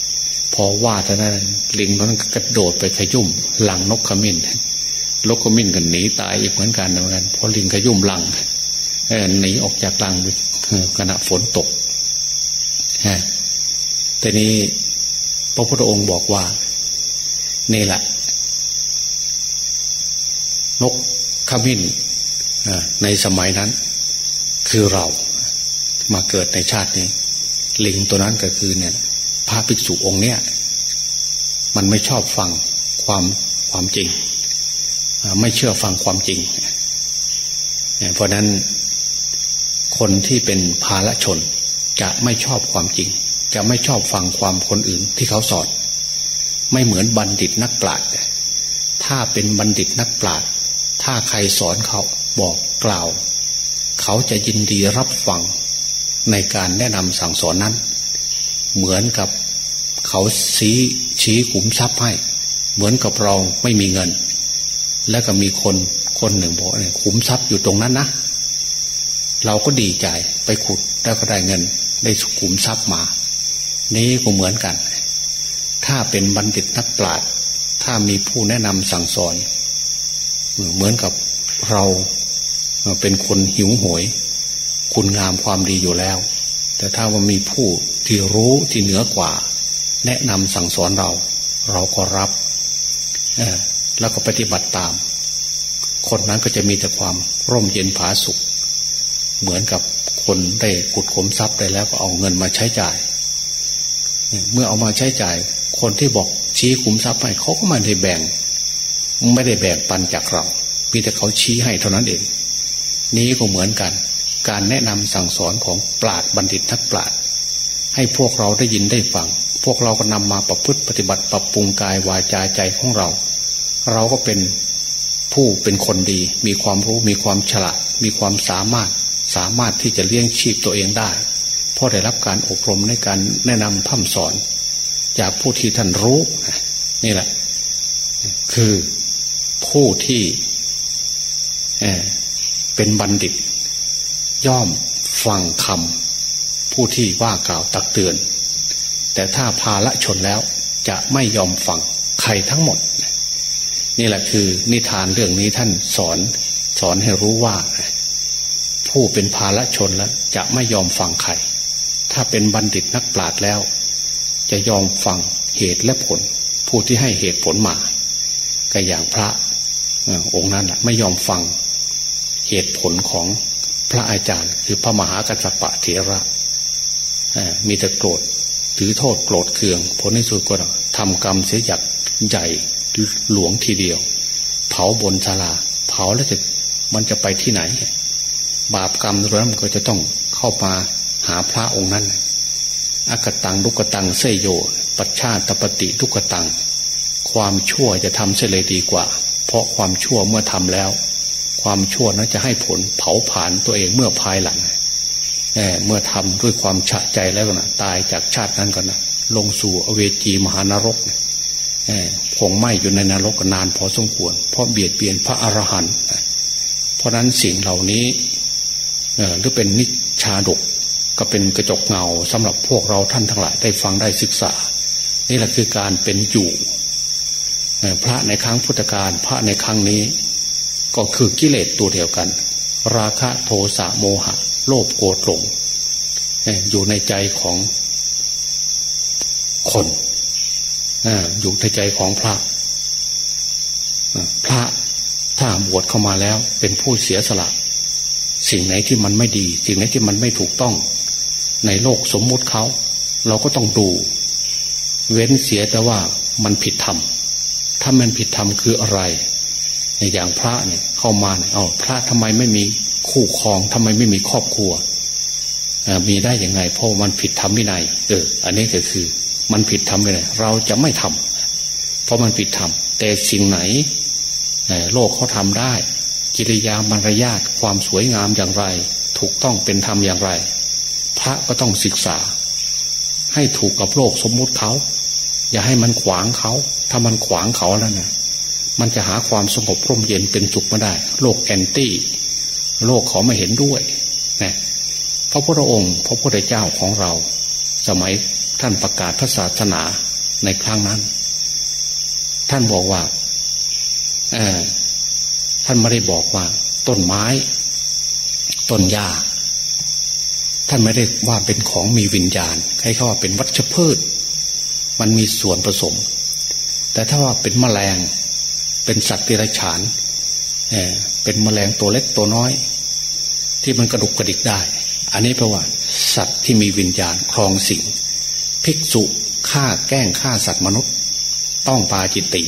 Speaker 2: ๆ พอว่าแต่นั้นลิงนั้นกระโดดไปขยุ่มหลังนกขมิ้นนกขมิ้นกันหนีตายอีกเหมือนกันเหมือนกันเพราะลิงขยุ่มหลังหนีออกจากหลังขณะฝนตกแต่นี้พระพุทธองค์บอกว่า นี่แหละ นกขมิ้นในสมัยนั้น คือเรามาเกิดในชาตินี้ ลิงตัวนั้นก็คือเนี่ยพระภิกษุองค์เนี้ยมันไม่ชอบฟังความความจริง ไม่เชื่อฟังความจริง เพราะนั้นคนที่เป็นภาลชนจะไม่ชอบความจริง จะไม่ชอบฟังความคนอื่นที่เขาสอน ไม่เหมือนบัณฑิตนักปราชญ์ถ้าเป็นบัณฑิตนักปราชญ์ ถ้าใครสอนเขาบอกกล่าว เขาจะยินดีรับฟังในการแนะนำสั่งสอนนั้น เหมือนกับเขาชี้ชี้ขุมทรัพย์ให้ เหมือนกับเราไม่มีเงิน แล้วก็มีคนคนหนึ่งบอกเนี่ยขุมทรัพย์อยู่ตรงนั้นนะ เราก็ดีใจไปขุดแล้วก็ได้เงิน ได้ขุมทรัพย์มา นี้ก็เหมือนกัน ถ้าเป็นบัณฑิตนักปราชญ์ถ้ามีผู้แนะนำสั่งสอน เหมือนกับเราเป็นคนหิวโหยคุณงามความดีอยู่แล้ว แต่ถ้าว่ามีผู้ที่รู้ที่เหนือกว่า แนะนำสั่งสอนเรา เราก็รับแล้วก็ปฏิบัติตาม คนนั้นก็จะมีแต่ความร่มเย็นผาสุข เหมือนกับคนได้ขุดขมทรัพย์ได้แล้วก็เอาเงินมาใช้จ่าย เมื่อเอามาใช้จ่าย คนที่บอกชี้ขุมทรัพย์ให้เขาก็ไม่ได้แบ่ง ไม่ได้แบ่งปันจากเรามีแต่เขาชี้ให้เท่านั้นเอง นี้ก็เหมือนกัน การแนะนำสั่งสอนของปราดบัณฑิตทักปราดให้พวกเราได้ยินได้ฟัง พวกเราก็นำมาประพฤติปฏิบัติปรับปรุงกายวาจาใจของเรา เราก็เป็นผู้เป็นคนดี มีความรู้มีความฉลาด มีความสามารถ สามารถที่จะเลี้ยงชีพตัวเองได้เพราะได้รับการอบรมในการแนะนำพัฒสอน จากผู้ที่ท่านรู้นี่แหละ คือ ผู้ที่เป็นบัณฑิต ย่อมฟังคำผู้ที่ว่ากล่าวตักเตือน แต่ถ้าพาละชนแล้วจะไม่ยอมฟังใครทั้งหมด นี่แหละคือนิทานเรื่องนี้ท่านสอนสอนให้รู้ว่า ผู้เป็นภาละชนแล้ว จะไม่ยอมฟังใคร ถ้าเป็นบัณฑิตนักปราชญ์แล้ว จะยอมฟังเหตุและผล ผู้ที่ให้เหตุผลมาก็อย่างพระ องค์นั้นไม่ยอมฟังเหตุผลของพระอาจารย์ คือพระมหากัสปะเถระมีแต่โกรธถือโทษโกรธเคือง ผลในสุดก็ทำกรรมเสียจากใหญ่หลวงทีเดียว เผาบนชาลา เผาแล้วจะมันจะไปที่ไหน บาปกรรมนั้นก็จะต้องเข้ามาหาพระองค์นั้นอากตังลุกตังเสยโย ปัจชาตปฏิทุกตัง ความชั่วจะทำเสียเลยดีกว่า เพราะความชั่วเมื่อทำแล้ว ความชั่วนั้นจะให้ผลเผาผลาญตัวเองเมื่อภายหลังเเมื่อทำด้วยความฉะใจแล้วนะตายจากชาตินั้นก็นะลงสู่อเวจีมหานรกคงไหมอยู่ในนรกนานพอสมควร เพราะเบียดเบียนพระอรหันต์เพราะนั้นสิ่งเหล่านี้หรือเป็นนิชาดกก็เป็นกระจกเงาสำหรับพวกเราท่านทั้งหลายได้ฟังได้ศึกษา นี่แหละคือการเป็นอยู่ พระในครั้งพุทธกาลพระในครั้งนี้ ก็คือกิเลสตัวเดียวกัน ราคะโทสะโมหะ โลภโกรธหลงอยู่ในใจของคนอยู่ในใจของพระ พระถ้าบวชเข้ามาแล้วเป็นผู้เสียสละ สิ่งไหนที่มันไม่ดี สิ่งไหนที่มันไม่ถูกต้อง ในโลกสมมุติเขา เราก็ต้องดู เว้นเสียแต่ว่ามันผิดธรรม ถ้ามันผิดธรรมคืออะไร อย่างพระเนี่ยเข้ามาเนี่ยเอาพระทำไมไม่มีคู่ครองทำไมไม่มีครอบครัวมีได้ยังไง เพราะมันผิดธรรมวินัยเออ อันนี้ก็คือ มันผิดธรรมวินัยเราจะไม่ทำเพราะมันผิดธรรมแต่สิ่งไหนโลกเขาทำได้ กิริยามารยาทความสวยงามอย่างไร ถูกต้องเป็นธรรมอย่างไร พระก็ต้องศึกษา ให้ถูกกับโลกสมมุติเขา อย่าให้มันขวางเขา ถ้ามันขวางเขาแล้วเนี่ยมันจะหาความสงบร่มเย็นเป็นสุขไม่ได้ โลกแอนตี้ โลกเขาไม่เห็นด้วยนะพระพุทธองค์ พระพุทธเจ้าของเรา สมัยท่านประกาศพระศาสนาในครั้งนั้น ท่านบอกว่าท่านไม่ได้บอกว่า ต้นไม้ ต้นหญ้าท่านไม่ได้ว่าเป็นของมีวิญญาณ ให้เขาว่าเป็นวัชพืช มันมีส่วนผสม แต่ถ้าว่าเป็นแมลง เป็นสัตว์ที่ไรฉานเเป็นแมลงตัวเล็กตัวน้อย ที่มันกระดุกกระดิกได้ อันนี้แปลว่า สัตว์ที่มีวิญญาณครองสิ่งภิกษุฆ่าแกล้งฆ่าสัตว์มนุษย์ ต้องปาจิตติ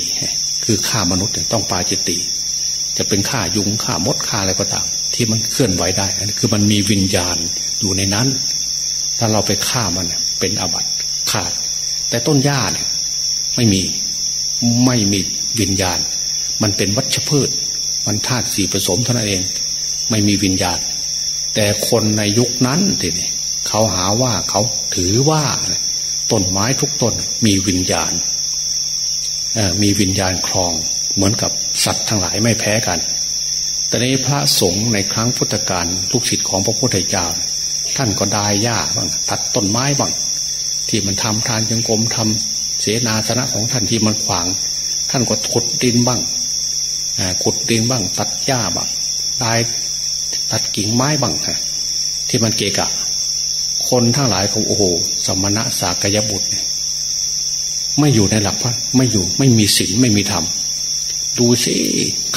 Speaker 2: คือฆ่ามนุษย์ต้องปาจิตติ จะเป็นฆ่ายุงฆ่ามดฆ่าอะไรก็ตามที่มันเคลื่อนไหวได้อันนี้คือมันมีวิญญาณอยู่ในนั้น ถ้าเราไปฆ่ามันเป็นอาบัติขาด แต่ต้นหญ้าเนี่ยไม่มีไม่มีวิญญาณ มันเป็นวัชพืช มันธาตุสีผสมเท่านั้นเอง ไม่มีวิญญาณ แต่คนในยุคนั้นทีนี้เขาหาว่าเขาถือว่าต้นไม้ทุกต้นมีวิญญาณมีวิญญาณครองเหมือนกับสัตว์ทั้งหลายไม่แพ้กัน แต่ในพระสงฆ์ในครั้งพุทธกาลลูกศิษย์ของพระพุทธเจ้า ท่านก็ดายหญ้าบ้างตัดต้นไม้บ้าง ที่มันทำทานยังกรมทำเสนาสนะของท่านที่มันขวาง ท่านก็ขุดดินบ้างขุดดินบ้าง ตัดหญ้าบ้างดายตัดกิ่งไม้บ้างฮะที่มันเกะกะ คนทั้งหลายของโอ้โหสมณะสากยบุตรไม่อยู่ในหลักพระไม่อยู่ไม่มีศีลไม่มีธรรมดูสิ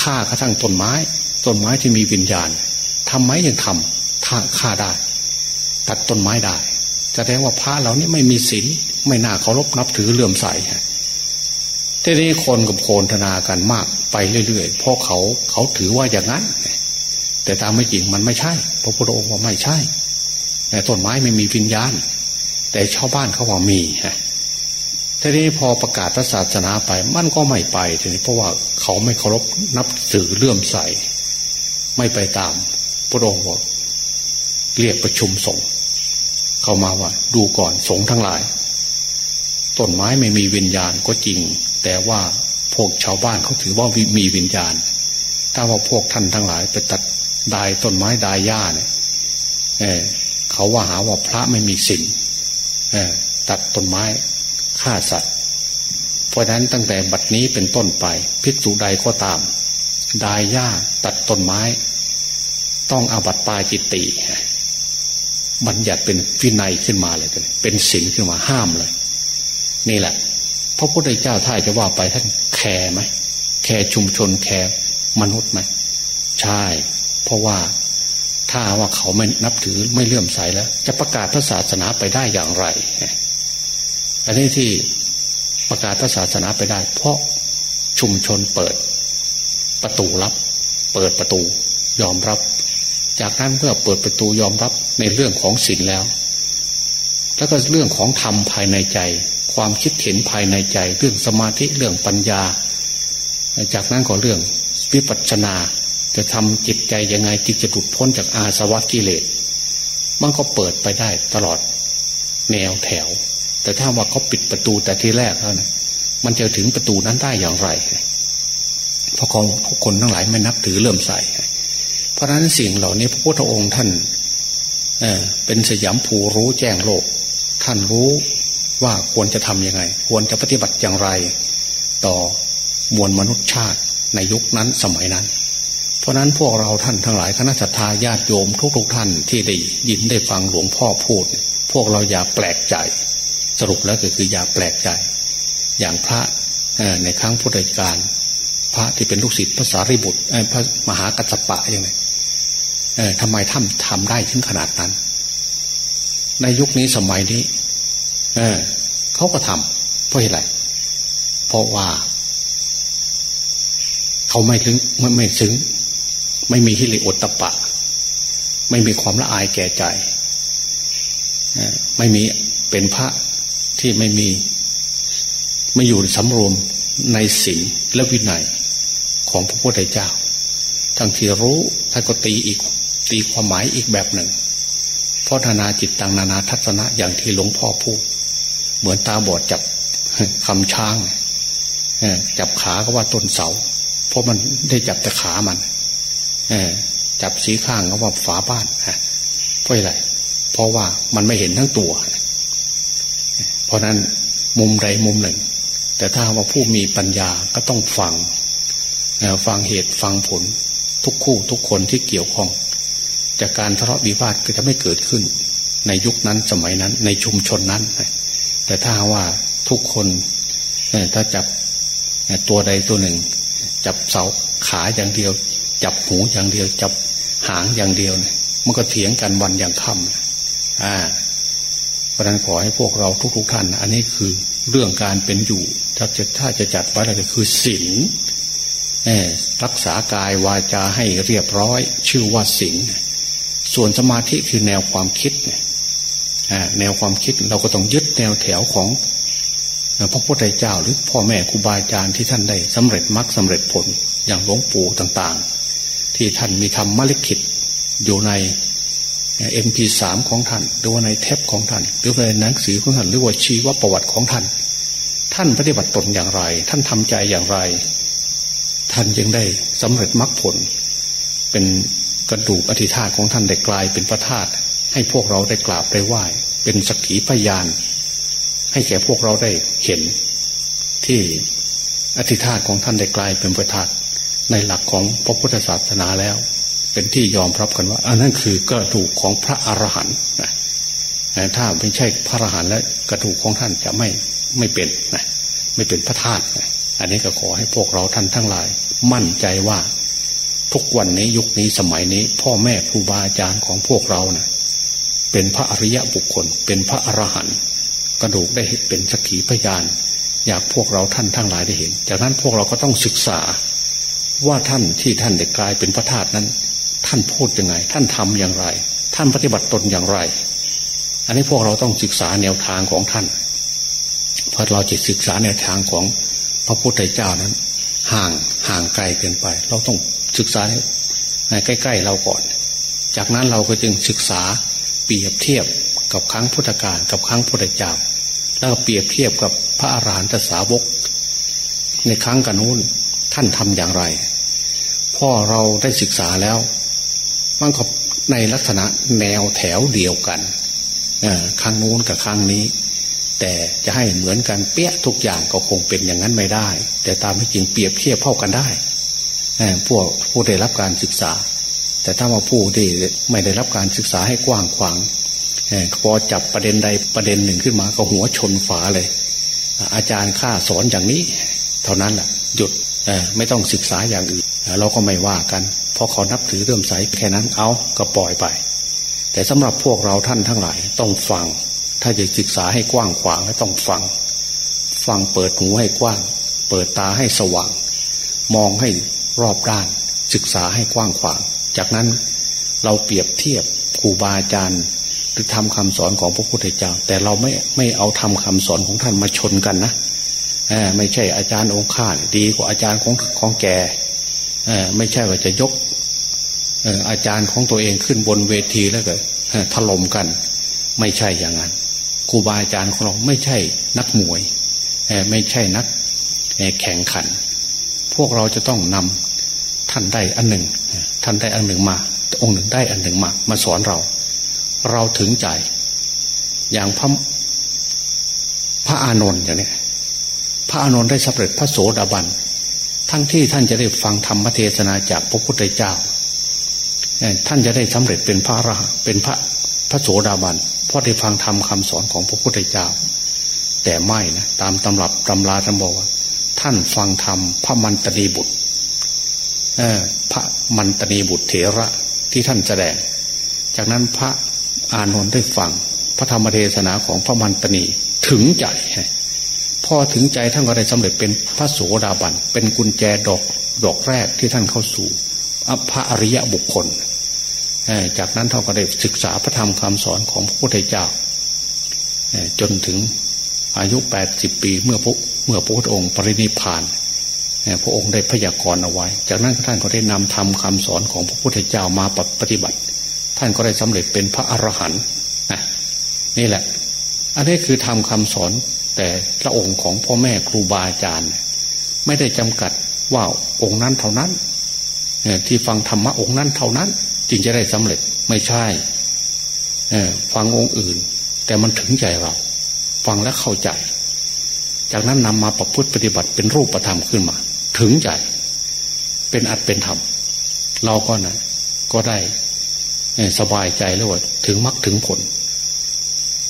Speaker 2: ฆ่ากระทั่งต้นไม้ต้นไม้ที่มีวิญญาณทำไมยังทำถ้าฆ่าได้ ตัดต้นไม้ได้ แสดงว่าพระเหล่านี้ไม่มีศีลไม่น่าเคารพนับถือเลื่อมใสฮะทีนี้คนกับโคนธนากันมากไปเรื่อยๆเพราะเขาเขาถือว่าอย่างนั้น แต่ตามไม่จริงมันไม่ใช่ พระพุทธองค์ว่าไม่ใช่แต่ต้นไม้ไม่มีวิญญาณ แต่ชาวบ้านเขาว่ามีฮะทีนี้พอประกาศพระศาสนาไปมันก็ไม่ไปทีนี้เพราะว่าเขาไม่เคารพนับถือเลื่อมใส ไม่ไปตามพระองค์บอกเรียกประชุมสงฆ์ เข้ามาว่า ดูก่อนสงทั้งหลาย ต้นไม้ไม่มีวิญญาณก็จริง แต่ว่าพวกชาวบ้านเขาถือว่ามีวิญญาณ ถ้าว่าพวกท่านทั้งหลาย ไปตัดดายต้นไม้ดายหญ้าเนี่ยเเขาว่าหาว่าพระไม่มีศีลตัดต้นไม้ฆ่าสัตว์ เพราะนั้นตั้งแต่บัดนี้เป็นต้นไป ภิกษุใดก็ตาม ดายหญ้าตัดต้นไม้ ต้องอาบัติปาจิตตีย์ บัญญัติเป็นวินัยขึ้นมาเลยเป็นศีลขึ้นมาห้ามเลย นี่แหละพระพุทธเจ้าท่านจะว่าไปท่านแคร์ไหมแคร์ชุมชนแคร์มนุษย์ไหมใช่ เพราะว่าถ้าว่าเขาไม่นับถือไม่เลื่อมใสแล้ว จะประกาศพระศาสนาไปได้อย่างไร อันนี้ที่ประกาศพระศาสนาไปได้ เพราะชุมชนเปิด ประตูรับ เปิดประตู ยอมรับ จากนั้นเมื่อเปิดประตูยอมรับในเรื่องของศีลแล้ว แล้วก็เรื่องของธรรมภายในใจ ความคิดเห็นภายในใจ เรื่องสมาธิเรื่องปัญญา จากนั้นก็เรื่องวิปัสสนาจะทำจิตใจยังไงจิตจะหลุดพ้นจากอาสวะกิเลส มันก็เปิดไปได้ตลอดแนวแถว แต่ถ้าว่าเขาปิดประตูแต่ทีแรกแล้วนะมันจะถึงประตูนั้นได้อย่างไร เพราะคนทั้งหลายไม่นับถือเริ่มใส่ เพราะฉะนั้นสิ่งเหล่านี้พระพุทธองค์ท่านเเป็นสยามภูรู้แจ้งโลก ท่านรู้ว่าควรจะทำยังไง ควรจะปฏิบัติอย่างไร ต่อมวลมนุษยชาติในยุคนั้นสมัยนั้น เพราะนั้นพวกเราท่านทั้งหลายคณะทาญาติโยมทุกๆทท่านที่ได้ยินได้ฟังหลวงพ่อพูด พวกเราอย่าแปลกใจ สรุปแล้วก็คืออย่าแปลกใจ อย่างพระในครั้งพุทธกาลพระที่เป็นลูกศิษย์พระสารีบุตรพระมหากัสปะยังไง เออทำไมท่านทำได้ถึงขนาดนั้น ในยุคนี้สมัยนี้ เออเขาก็ทำเพราะอะไรเพราะว่า เขาไม่ถึงไม่ไม่ถึงไม่มีฮิริโอตตปะ ไม่มีความละอายแก่ใจไม่มีเป็นพระที่ไม่มี ไม่อยู่สำรวมในศีลและวินัยของพระพุทธเจ้า ทั้งที่รู้ท่านก็ตีอีก ตีความหมายอีกแบบหนึ่ง เพราะนานาจิตตังนานาทัศนะอย่างที่หลวงพ่อพูด เหมือนตาบอดจับคำช้างจับขาก็ว่าต้นเสา เพราะมันได้จับแต่ขามันจับสีข้างก็ว่าฝาบ้านเพราะอะไรเพราะว่ามันไม่เห็นทั้งตัว เพราะนั้นมุมใดมุมหนึ่ง แต่ถ้าว่าผู้มีปัญญาก็ต้องฟังฟังเหตุฟังผลทุกคู่ทุกคนที่เกี่ยวข้อง จากการทะเลาะวิวาทก็จะไม่เกิดขึ้น ในยุคนั้นสมัยนั้นในชุมชนนั้น แต่ถ้าว่าทุกคนถ้าจับตัวใดตัวหนึ่ง จับเสาขาอย่างเดียว จับหูอย่างเดียว จับหางอย่างเดียวเนี่ยมันก็เถียงกันวันอย่างค่ำอ่าเพราะนั้นขอให้พวกเราทุกๆท่าน อันนี้คือเรื่องการเป็นอยู่ ถ้าจะถ้าจะจัดไว้ก็คือศีลรักษากายวาจาให้เรียบร้อย ชื่อว่าศีล ส่วนสมาธิคือแนวความคิดเนี่ยแนวความคิดเราก็ต้องยึดแนวแถวของพระพุทธเจ้าหรือพ่อแม่ครูบาอาจารย์ที่ท่านได้สำเร็จมรรคสาเร็จผลอย่างหลวงปู่ต่างๆ ที่ท่านมีทำมลิขิตอยู่ในเอ็มพีสามของท่านหรือว่าในเทปของท่านหรือในหนังสือของท่านหรือว่าชีวประวัติของท่าน ท่านปฏิบัติตนอย่างไร ท่านทำใจอย่างไร ท่านยังได้สำเร็จมรรคผล เป็น กระดูกอธิธาของท่านได้กลายเป็นพระธาตุให้พวกเราได้กราบได้ไหว้เป็นสักขีพยาน ให้แก่พวกเราได้เห็น ที่อธิธาของท่านได้กลายเป็นพระธาตุในหลักของพระพุทธศาสนาแล้ว เป็นที่ยอมรับกันว่า อันนั้นคือกระดูกของพระอรหันต์นะถ้าไม่ใช่พระอรหันต์แล้วกระดูกของท่านจะไม่ไม่เป็นนะไม่เป็นพระธาตุนะอันนี้ก็ขอให้พวกเราท่านทั้งหลาย มั่นใจว่า ทุกวันนี้ยุคนี้สมัยนี้ พ่อแม่ครูบาอาจารย์ของพวกเรานะ่ะเป็นพระอริยะบุคคล เป็นพระอรหันต์กระดูกได้เป็นสักขีพยาน อยากพวกเราท่านทั้งหลายได้เห็น จากนั้นพวกเราก็ต้องศึกษา ว่าท่านที่ท่านได้กลายเป็นพระธาตุนั้น ท่านพูดยังไง ท่านทำอย่างไร ท่านปฏิบัติตนอย่างไร อันนี้พวกเราต้องศึกษาแนวทางของท่านเพราะเราจะศึกษาแนวทางของพระพุทธเจ้านั้น ห่างห่างไกลเกินไป เราต้อง ศึกษาในใกล้ๆเราก่อน จากนั้นเราก็จึงศึกษาเปรียบเทียบกับครั้งพุทธกาลกับครั้งพุทธเจ้าแล้วเปรียบเทียบกับพระอาหารหันตสาวก ในครั้งกันนู้นท่านทำอย่างไรพ่อเราได้ศึกษาแล้วมันก็ในลักษณะแนวแถวเดียวกันครั้งนู้นกับครั้งนี้ แต่จะให้เหมือนกันเปี้ยทุกอย่างก็คงเป็นอย่างนั้นไม่ได้ แต่ตามที่จริงเปรียบเทียบเท่ากันได้ พวกผู้ได้รับการศึกษา แต่ถ้ามาผู้ที่ไม่ได้รับการศึกษาให้กว้างขวางพอจับประเด็นใดประเด็นหนึ่งขึ้นมาก็หัวชนฝาเลย อาจารย์ข้าสอนอย่างนี้ เท่านั้นแหละหยุดไม่ต้องศึกษาอย่างอื่นเราก็ไม่ว่ากัน เพอเขานับถือเริ่มใสแค่นั้นเอาก็ปล่อยไป แต่สำหรับพวกเราท่านทั้งหลายต้องฟัง ถ้าจะศึกษาให้กว้างขวางก็ต้องฟัง ฟังเปิดหูให้กว้าง เปิดตาให้สว่าง มองให้ รอบด้าน ศึกษาให้กว้างขวาง จากนั้นเราเปรียบเทียบครูบาอาจารย์ หรือทำคำสอนของพระพุทธเจ้า แต่เราไม่ไม่เอาทำคำสอนของท่านมาชนกันนะไม่ใช่อาจารย์องค์ข้าดีกว่าอาจารย์ของของแกไม่ใช่ว่าจะยกอาจารย์ของตัวเองขึ้นบนเวทีแล้วก็ถล่มกัน ไม่ใช่อย่างนั้นครูบาอาจารย์ของเราไม่ใช่นักมวยไม่ใช่นักแข่งขัน พวกเราจะต้องนำท่านได้อันหนึ่ง ท่านได้อันหนึ่งมา องค์หนึ่งได้อันหนึ่งมา มาสอนเรา เราถึงใจ อย่างพระพระอานนท์อย่างนี้พระอานนท์ได้สำเร็จพระโสดาบัน ทั้งที่ท่านจะได้ฟังธรรมเทศนาจากพระพุทธเจ้า ท่านจะได้สำเร็จเป็นพระรหันต์เป็นพระพระโสดาบันเพราะได้ฟังธรรมคาสอนของพระพุทธเจ้า แต่ไม่นะตามตำรับตำราท่านบอกว่า ท่านฟังธรรมพระมันตนีบุตรพระมันตนีบุตรเถระที่ท่านแสดง จากนั้นพระอานนท์ได้ฟัง พระธรรมเทศนาของพระมันตนีถึงใจพอถึงใจท่านก็ได้สำเร็จเป็นพระโสดาบัน เป็นกุญแจดอกดอกแรกที่ท่านเข้าสู่พระอริยะบุคคล จากนั้นท่านก็ได้ศึกษาพระธรรมคำสอนของพระพุทธเจ้าจนถึงอายุแปดสิบปีเมื่อพระ เมื่อพระพุทธองค์ปรินิพานพระองค์ได้พยากรณ์เอาไว้ จากนั้นท่านก็ได้นำธรรมคาสอนของพระพุทธเจ้ามาปฏิบัติ ท่านก็ได้สำเร็จเป็นพระอรหันต์นี่แหละ อันนี้คือทำคำสอนแต่ละองค์ของพ่อแม่ครูบาอาจารย์ ไม่ได้จำกัดว่าองค์นั้นเท่านั้นที่ฟังธรรมะองค์นั้นเท่านั้น จึงจะได้สำเร็จไม่ใช่ฟังองค์อื่น แต่มันถึงใจเรา ฟังและเข้าใจ จากนั้นนำมาประพฤติปฏิบัติเป็นรูปธรรมขึ้นมา ถึงใจ เป็นอัดเป็นธรรม เราก็นะก็ได้สบายใจแล้วว่าถึงมรรคถึงผล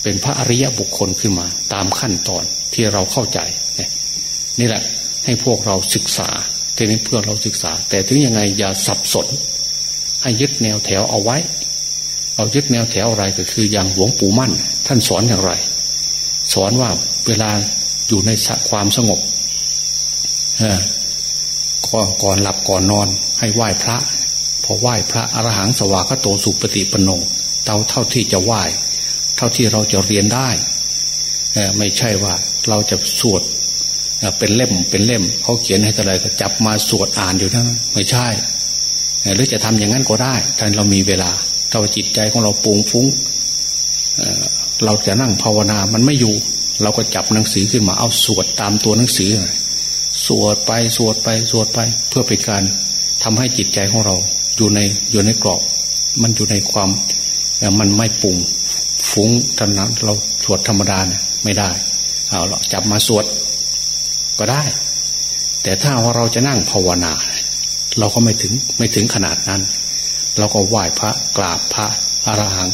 Speaker 2: เป็นพระอริยบุคคลขึ้นมา ตามขั้นตอนที่เราเข้าใจ นี่แหละ ให้พวกเราศึกษาทีนี้เพื่อเราศึกษา แต่ถึงยังไงอย่าสับสน ให้ยึดแนวแถวเอาไว้ เอายึดแนวแถวอะไรก็คืออย่างหลวงปู่มั่น ท่านสอนอย่างไร สอนว่าเวลา อยู่ในความสงบก่อนก่อนหลับก่อนนอน ให้ไหว้พระ พอไหว้พระอรหังสวากโตสุปฏิปโนเท่าเท่าที่จะไหว้ เท่าที่เราจะเรียนได้ไม่ใช่ว่าเราจะสวดเป็นเล่มเป็นเล่มเขาเขียนให้อะไรก็จับมาสวดอ่านอยู่นั้นไม่ใช่หรือจะทำอย่างนั้นก็ได้ถ้าเรามีเวลาเราจิตใจของเราปุงฟุ้งเราจะนั่งภาวนามันไม่อยู่ เราก็จับหนังสือขึ้นมาเอาสวดตามตัวหนังสือ สวดไปสวดไปสวดไป เพื่อเป็นการทำให้จิตใจของเราอยู่ในอยู่ในกรอบ มันอยู่ในความมันไม่ปุงฟุ้งท่านั้นเราสวดธรรมดาเนี่ยไม่ได้เอาเราจับมาสวดก็ได้ แต่ถ้าว่าเราจะนั่งภาวนา เราก็ไม่ถึงไม่ถึงขนาดนั้น เราก็ไหว้พระกราบพระอรหัง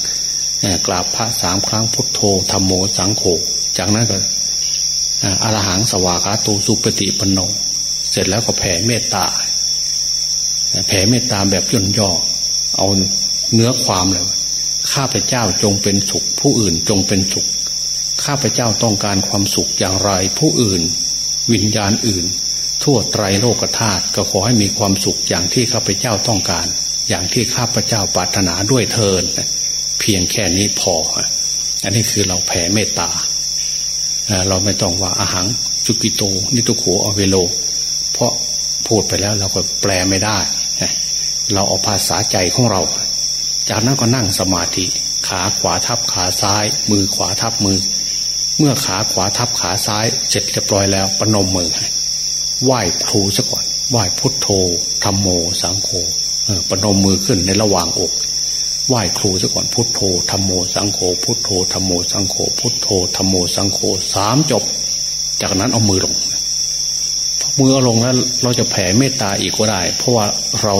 Speaker 2: กราบพระสามครั้งพุทโธธรรมโมสังโฆจากนั้นก็อรหังสวากาตูสุปฏิปโนเสร็จแล้วก็แผ่เมตตา แผ่เมตตาแบบย่นย่อ เอาเนื้อความเลย ข้าพเจ้าจงเป็นสุข ผู้อื่นจงเป็นสุข ข้าพเจ้าต้องการความสุขอย่างไร ผู้อื่น วิญญาณอื่น ทั่วไตรโลกธาตุก็ขอให้มีความสุขอย่างที่ข้าพเจ้าต้องการ อย่างที่ข้าพเจ้าปรารถนาด้วยเทิน เพียงแค่นี้พอ อันนี้คือเราแผ่เมตตา เราไม่ต้องว่าอาหารจุกิโต นิตุโขอเวโล เพราะพูดไปแล้วเราก็แปลไม่ได้ เราเอาภาษาใจของเรา จากนั้นก็นั่งสมาธิ ขาขวาทับขาซ้าย มือขวาทับมือ เมื่อขาขวาทับขาซ้าย เสร็จเรียบร้อยแล้วปนมมือไหว้ครูซะก่อนไหว้พุทโธธรรมโมสังโฆปนมมือขึ้นในระหว่างอก ไหว้ครูซะก่อนพุทโธธรรมโมสังโฆพุทโธธรรมโมสังโฆพุทโธธรรมโมสังโฆสามจบ จากนั้นเอามือลงมือเอาลงแล้วเราจะแผ่เมตตาอีกก็ได้ เพราะว่าเรา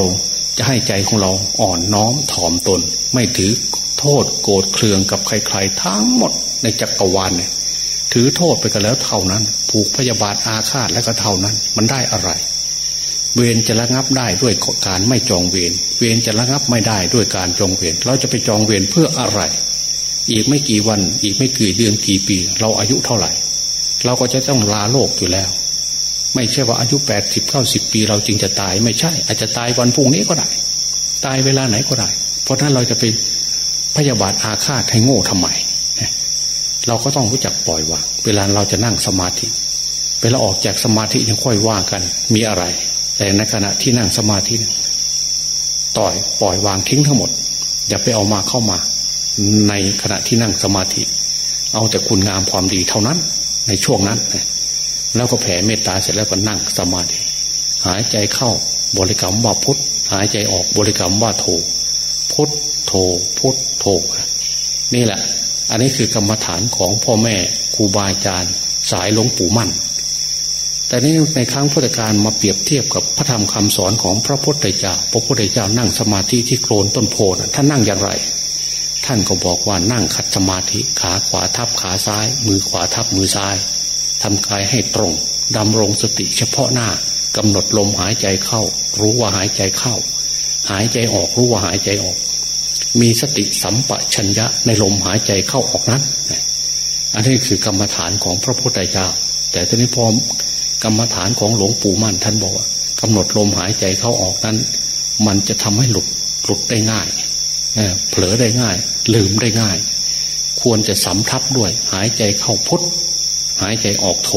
Speaker 2: จะให้ใจของเราอ่อนน้อมถ่อมตน ไม่ถือโทษโกรธเคืองกับใครๆทั้งหมดในจักรวาลเนี่ยถือโทษไปกันแล้วเท่านั้น ผูกพยาบาทอาฆาตแล้วก็เท่านั้น มันได้อะไร เวรจะระงับได้ด้วยการไม่จองเวรเวรจะระงับไม่ได้ด้วยการจองเวรเราจะไปจองเวรเพื่ออะไร อีกไม่กี่วัน อีกไม่กี่เดือนกี่ปี เราอายุเท่าไหร่ เราก็จะต้องลาโลกอยู่แล้ว ไม่ใช่ว่าอายุแปดสิบเก้าสิบปี เราจึงจะตายไม่ใช่ อาจจะตายวันพรุ่งนี้ก็ได้ ตายเวลาไหนก็ได้ เพราะนั้นเราจะไปพยาบาทอาฆาตให้โง่ทำไมเราก็ต้องรู้จักปล่อยวางเวลาเราจะนั่งสมาธิเวลาออกจากสมาธิยังค่อยว่ากัน มีอะไร แต่ในขณะที่นั่งสมาธิต่อยปล่อยวางทิ้งทั้งหมด อย่าไปเอามาเข้ามา ในขณะที่นั่งสมาธิ เอาแต่คุณงามความดีเท่านั้น ในช่วงนั้น แล้วก็แผ่เมตตาเสร็จแล้วก็นั่งสมาธิ หายใจเข้าบริกรรมว่าพุทธหายใจออกบริกรรมว่าโทพุทโทพุทโทนี่แหละ อันนี้คือกรรมฐานของพ่อแม่ครูบาอาจารย์ สายหลวงปู่มั่น แต่นี้ในครั้งพุทธการมาเปรียบเทียบกับพระธรรมคำสอนของพระพุทธเจ้า พระพุทธเจ้านั่งสมาธิที่โคลนต้นโพนท่านนั่งอย่างไร ท่านก็บอกว่านั่งขัดสมาธิขาขวาทับขาซ้าย มือขวาทับมือซ้ายทำกายให้ตรงดำรงสติเฉพาะหน้ากำหนดลมหายใจเข้า รู้ว่าหายใจเข้า หายใจออกรู้ว่าหายใจออก มีสติสัมปชัญญะในลมหายใจเข้าออกนั้น อันนี้คือกรรมฐานของพระพุทธเจ้า แต่ทีนี้พอ กรรมฐานของหลวงปู่มั่นท่านบอกว่ากำหนดลมหายใจเข้าออกนั้น มันจะทำให้หลุดหลุดได้ง่ายเผลอได้ง่าย ลืมได้ง่าย ควรจะสำทับด้วย หายใจเข้าพุทหายใจออกโท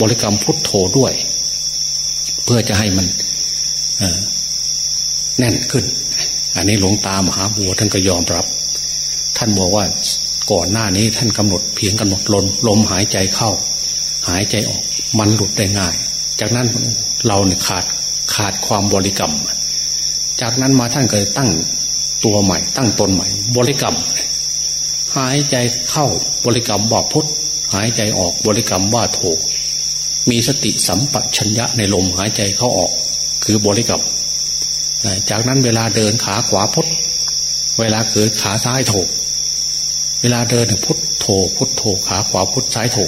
Speaker 2: บริกรรมพุทโทด้วย เพื่อจะให้มันแน่นขึ้น อันนี้หลวงตามหาบัวท่านก็ยอมรับ ท่านบอกว่าก่อนหน้านี้ท่านกำหนดเพียงกำหนดลมลมหายใจเข้า หายใจออก มันหลุดได้ง่าย จากนั้นเราเนี่ยขาดขาดความบริกรรม จากนั้นมาท่านก็ตั้งตัวใหม่ ตั้งตนใหม่ บริกรรม หายใจเข้าบริกรรมว่าพุทหายใจออกบริกรรมว่าโทมีสติสัมปชัญญะในลมหายใจเข้าออก คือบริกรรมจากนั้นเวลาเดินขาขวาพุทเวลาเกิดขาซ้ายโถเวลาเดินพุทโถพุทโธขาขวาพุทซ้ายโธ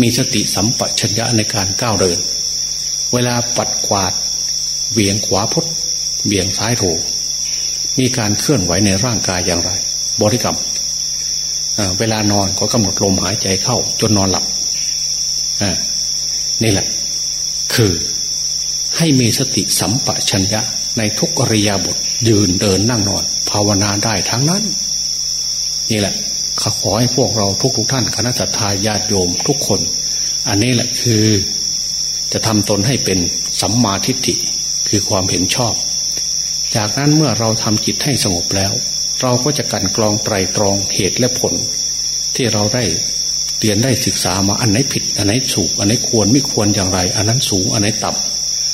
Speaker 2: มีสติสัมปชัญญะในการก้าวเดิน เวลาปัดกวาดเบี่ยงขวาพุทเบี่ยงซ้ายโธมีการเคลื่อนไหวในร่างกายอย่างไร บริกรรมเวลานอนก็กำหนดลมหายใจเข้า จนนอนหลับนี่แหละ คือให้มีสติสัมปชัญญะในทุกอริยบทยืนเดินนั่งนอน ภาวนาได้ทั้งนั้น นี่แหละ ขอให้พวกเราทุกทุกท่านคณะสัตยาญาติโยมทุกคน อันนี้แหละคือจะทำตนให้เป็นสัมมาทิฏฐิคือความเห็นชอบ จากนั้นเมื่อเราทำจิตให้สงบแล้ว เราก็จะกันกรองไตรตรองเหตุและผล ที่เราได้เรียนได้ศึกษามาอันไหนผิด อันไหนถูก อันไหนควรไม่ควรอย่างไร อันนั้นสูง อันไหนต่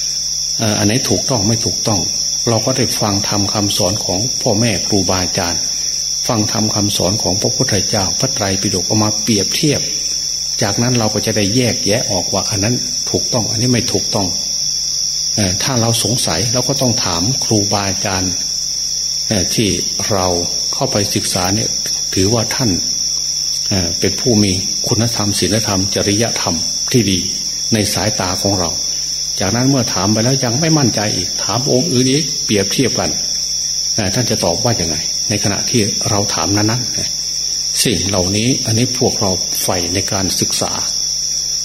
Speaker 2: ำอันไหนถูกต้องไม่ถูกต้อง เราก็ได้ฟังทำคำสอนของพ่อแม่ครูบาอาจารย์ ฟังทำคำสอนของพระพุทธเจ้า พระไตรปิฎกออกมาเปรียบเทียบ จากนั้นเราก็จะได้แยกแยะออกว่าอันนั้นถูกต้องอันนี้ไม่ถูกต้องถ้าเราสงสัยเราก็ต้องถามครูบาอาจารย์ที่เราเข้าไปศึกษาเนี่ยถือว่าท่านเป็นผู้มีคุณธรรมศีลธรรม จริยธรรมที่ดีในสายตาของเรา จากนั้นเมื่อถามไปแล้วยังไม่มั่นใจอีก ถามองค์อื่นอีกเปรียบเทียบกันท่านจะตอบว่าอย่างไง ในขณะที่เราถามนั้นนะสิ่งเหล่านี้อันนี้พวกเราใฝ่ในการศึกษา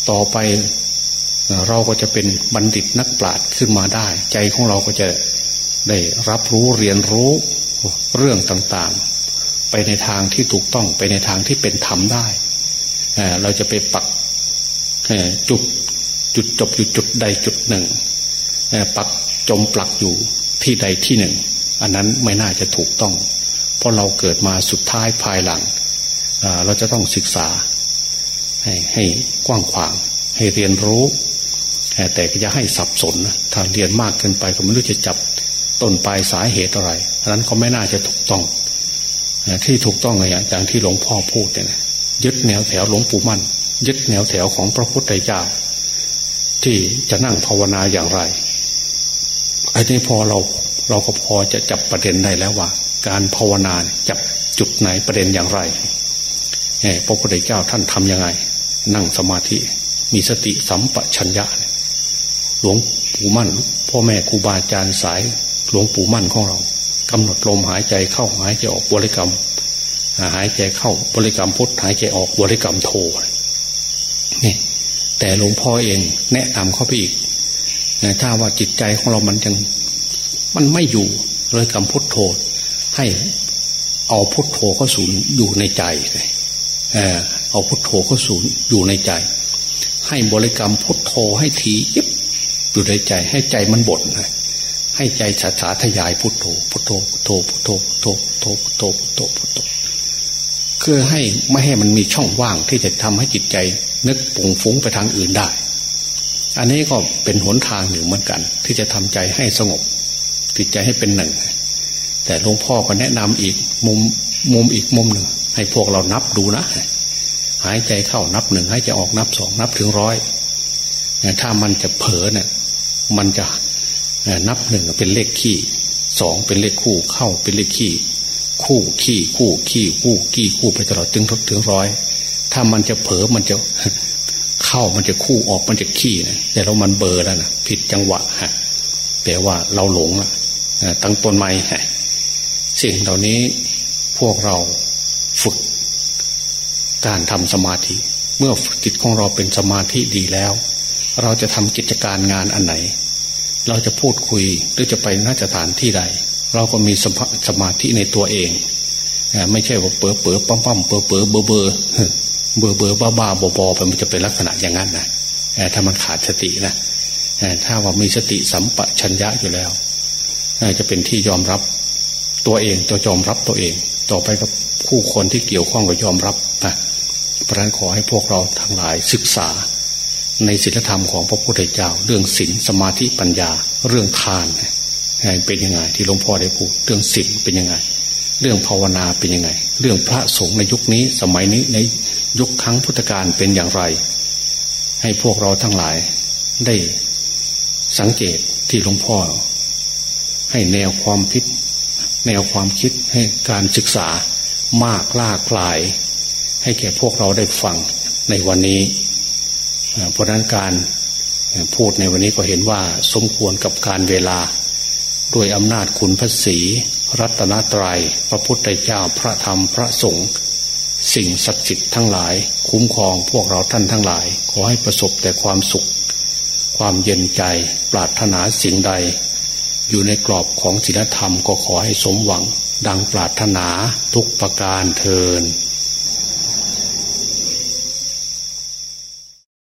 Speaker 2: ต่อไปเราก็จะเป็นบัณฑิตนักปราชญ์ขึ้นมาได้ ใจของเราก็จะได้รับรู้เรียนรู้เรื่องต่างๆ ไปในทางที่ถูกต้องไปในทางที่เป็นธรรมได้ เราจะไปปักจุดจุดจบอยู่จุดใดจุดหนึ่ง ปักจมปลักอยู่ที่ใดที่หนึ่ง อันนั้นไม่น่าจะถูกต้อง เพราะเราเกิดมาสุดท้ายภายหลัง เราจะต้องศึกษาให้ให้กว้างขวาง ให้เรียนรู้ แต่ก็จะให้สับสนถ้าเรียนมากเกินไปก็ไม่รู้จะจับต้นปลายสาเหตุอะไรนั้นก็ไม่น่าจะถูกต้อง ที่ถูกต้องอย่างที่หลวงพ่อพูดเนี่ยยึดแนวแถวหลวงปู่มั่น ยึดแนวแถวของพระพุทธเจ้าที่จะนั่งภาวนาอย่างไรอันนี้พอเราเราก็พอจะจับประเด็นได้แล้วว่า การภาวนาจับจุดไหนประเด็นอย่างไรพระพุทธเจ้าท่านทำยังไง นั่งสมาธิ มีสติสัมปชัญญะ หลวงปู่มั่น พ่อแม่ครูบาอาจารย์สาย หลวงปู่มั่นของเรากำหนดลมหายใจเข้าหายใจออกบริกรรม หายใจเข้าบริกรรมพุทหายใจออกบริกรรมโทนี่แต่หลวงพ่อเองแนะนำเข้าไปอีกถ้าว่าจิตใจของเรามันยังมันไม่อยู่เลยกรรมพุทโธ ให้เอาพุทโธเข้าสูนอยู่ในใจเออเอาพุทโธเข้าสูนอยู่ในใจ ให้บริกรรมพุทโธให้ทียิบอยู่ในใจ ให้ใจมันบดนะให้ใจฉาฉาทยายพุทโธพุทโธพุทโธพุทโธพุทโธพุทโธพุทโธพุทโธพุทโธคือให้ไม่ให้มันมีช่องว่างที่จะทำให้จิตใจ นึกปุ่งฟุ้งไปทางอื่นได้ อันนี้ก็เป็นหนทางหนึ่งเหมือนกัน ที่จะทำใจให้สงบจิตใจให้เป็นหนึ่ง แต่หลวงพ่อก็แนะนำอีกมุมมุมอีกมุมหนึ่ง ให้พวกเรานับดูนะ หายใจเข้านับหนึ่งหายใจออกนับสองนับถึงร้อยถ้ามันจะเผลอเนี่ยมันจะนับหนึ่งเป็นเลขขี้สองเป็นเลขคู่เข้าเป็นเลขขี้คู่ขี้คู่ขี้คู่ขี้คู่ไปตลอดถึงถึงร้อย ถ้ามันจะเผลอมันจะเข้ามันจะคู่ออกมันจะขี้นะแต่เรามันเบอร์แล้วนะผิดจังหวะฮะแปลว่าเราหลงอะตั้งต้นไม้ฮะ สิ่งเหล่านี้พวกเราฝึก การทำสมาธิ เมื่อจิตของเราเป็นสมาธิดีแล้ว เราจะทำกิจการงานอันไหน เราจะพูดคุยหรือจะไปน่าจะฐานที่ใด เราก็มีสมาธิในตัวเองไม่ใช่ว่าเป๋อเป๋อปั๊มปั๊มเป๋อเป๋อเบอเบอเบอเบอบ้าบ้าบอบอไปมันจะเป็นลักษณะอย่างนั้นนะถ้ามันขาดสตินะถ้าว่ามีสติสัมปชัญญะอยู่แล้วจะเป็นที่ยอมรับ ตัวเองจะยอมรับตัวเอง ต่อไปกับผู้คนที่เกี่ยวข้องก็ยอมรับนะพระนั้นขอให้พวกเราทั้งหลายศึกษา ในศีลธรรมของพระพุทธเจ้า เรื่องศีลสมาธิปัญญา เรื่องทานเป็นยังไง ที่หลวงพ่อได้พูด เรื่องศีลเป็นยังไง เรื่องภาวนาเป็นยังไง เรื่องพระสงฆ์ในยุคนี้สมัยนี้ในยุคครั้งพุทธกาลเป็นอย่างไร ให้พวกเราทั้งหลายได้สังเกตที่หลวงพ่อ ให้แนวความคิด แนวความคิดให้การศึกษามากล่าคลาย ให้แก่พวกเราได้ฟังในวันนี้ เพราะนั้นการพูดในวันนี้ก็เห็นว่าสมควรกับการเวลา ด้วยอำนาจคุณพระศีรัตนตรยัย พระพุทธเจ้าพระธรรมพระสงฆ์สิ่งศักดิ์สิทธิ์ทั้งหลาย คุ้มครองพวกเราท่านทั้งหลาย ขอให้ประสบแต่ความสุข ความเย็นใจปรารถนาสิ่งใด อยู่ในกรอบของศีลธรรมก็ขอให้สมหวัง ดังปรารถนาทุกประการเทิน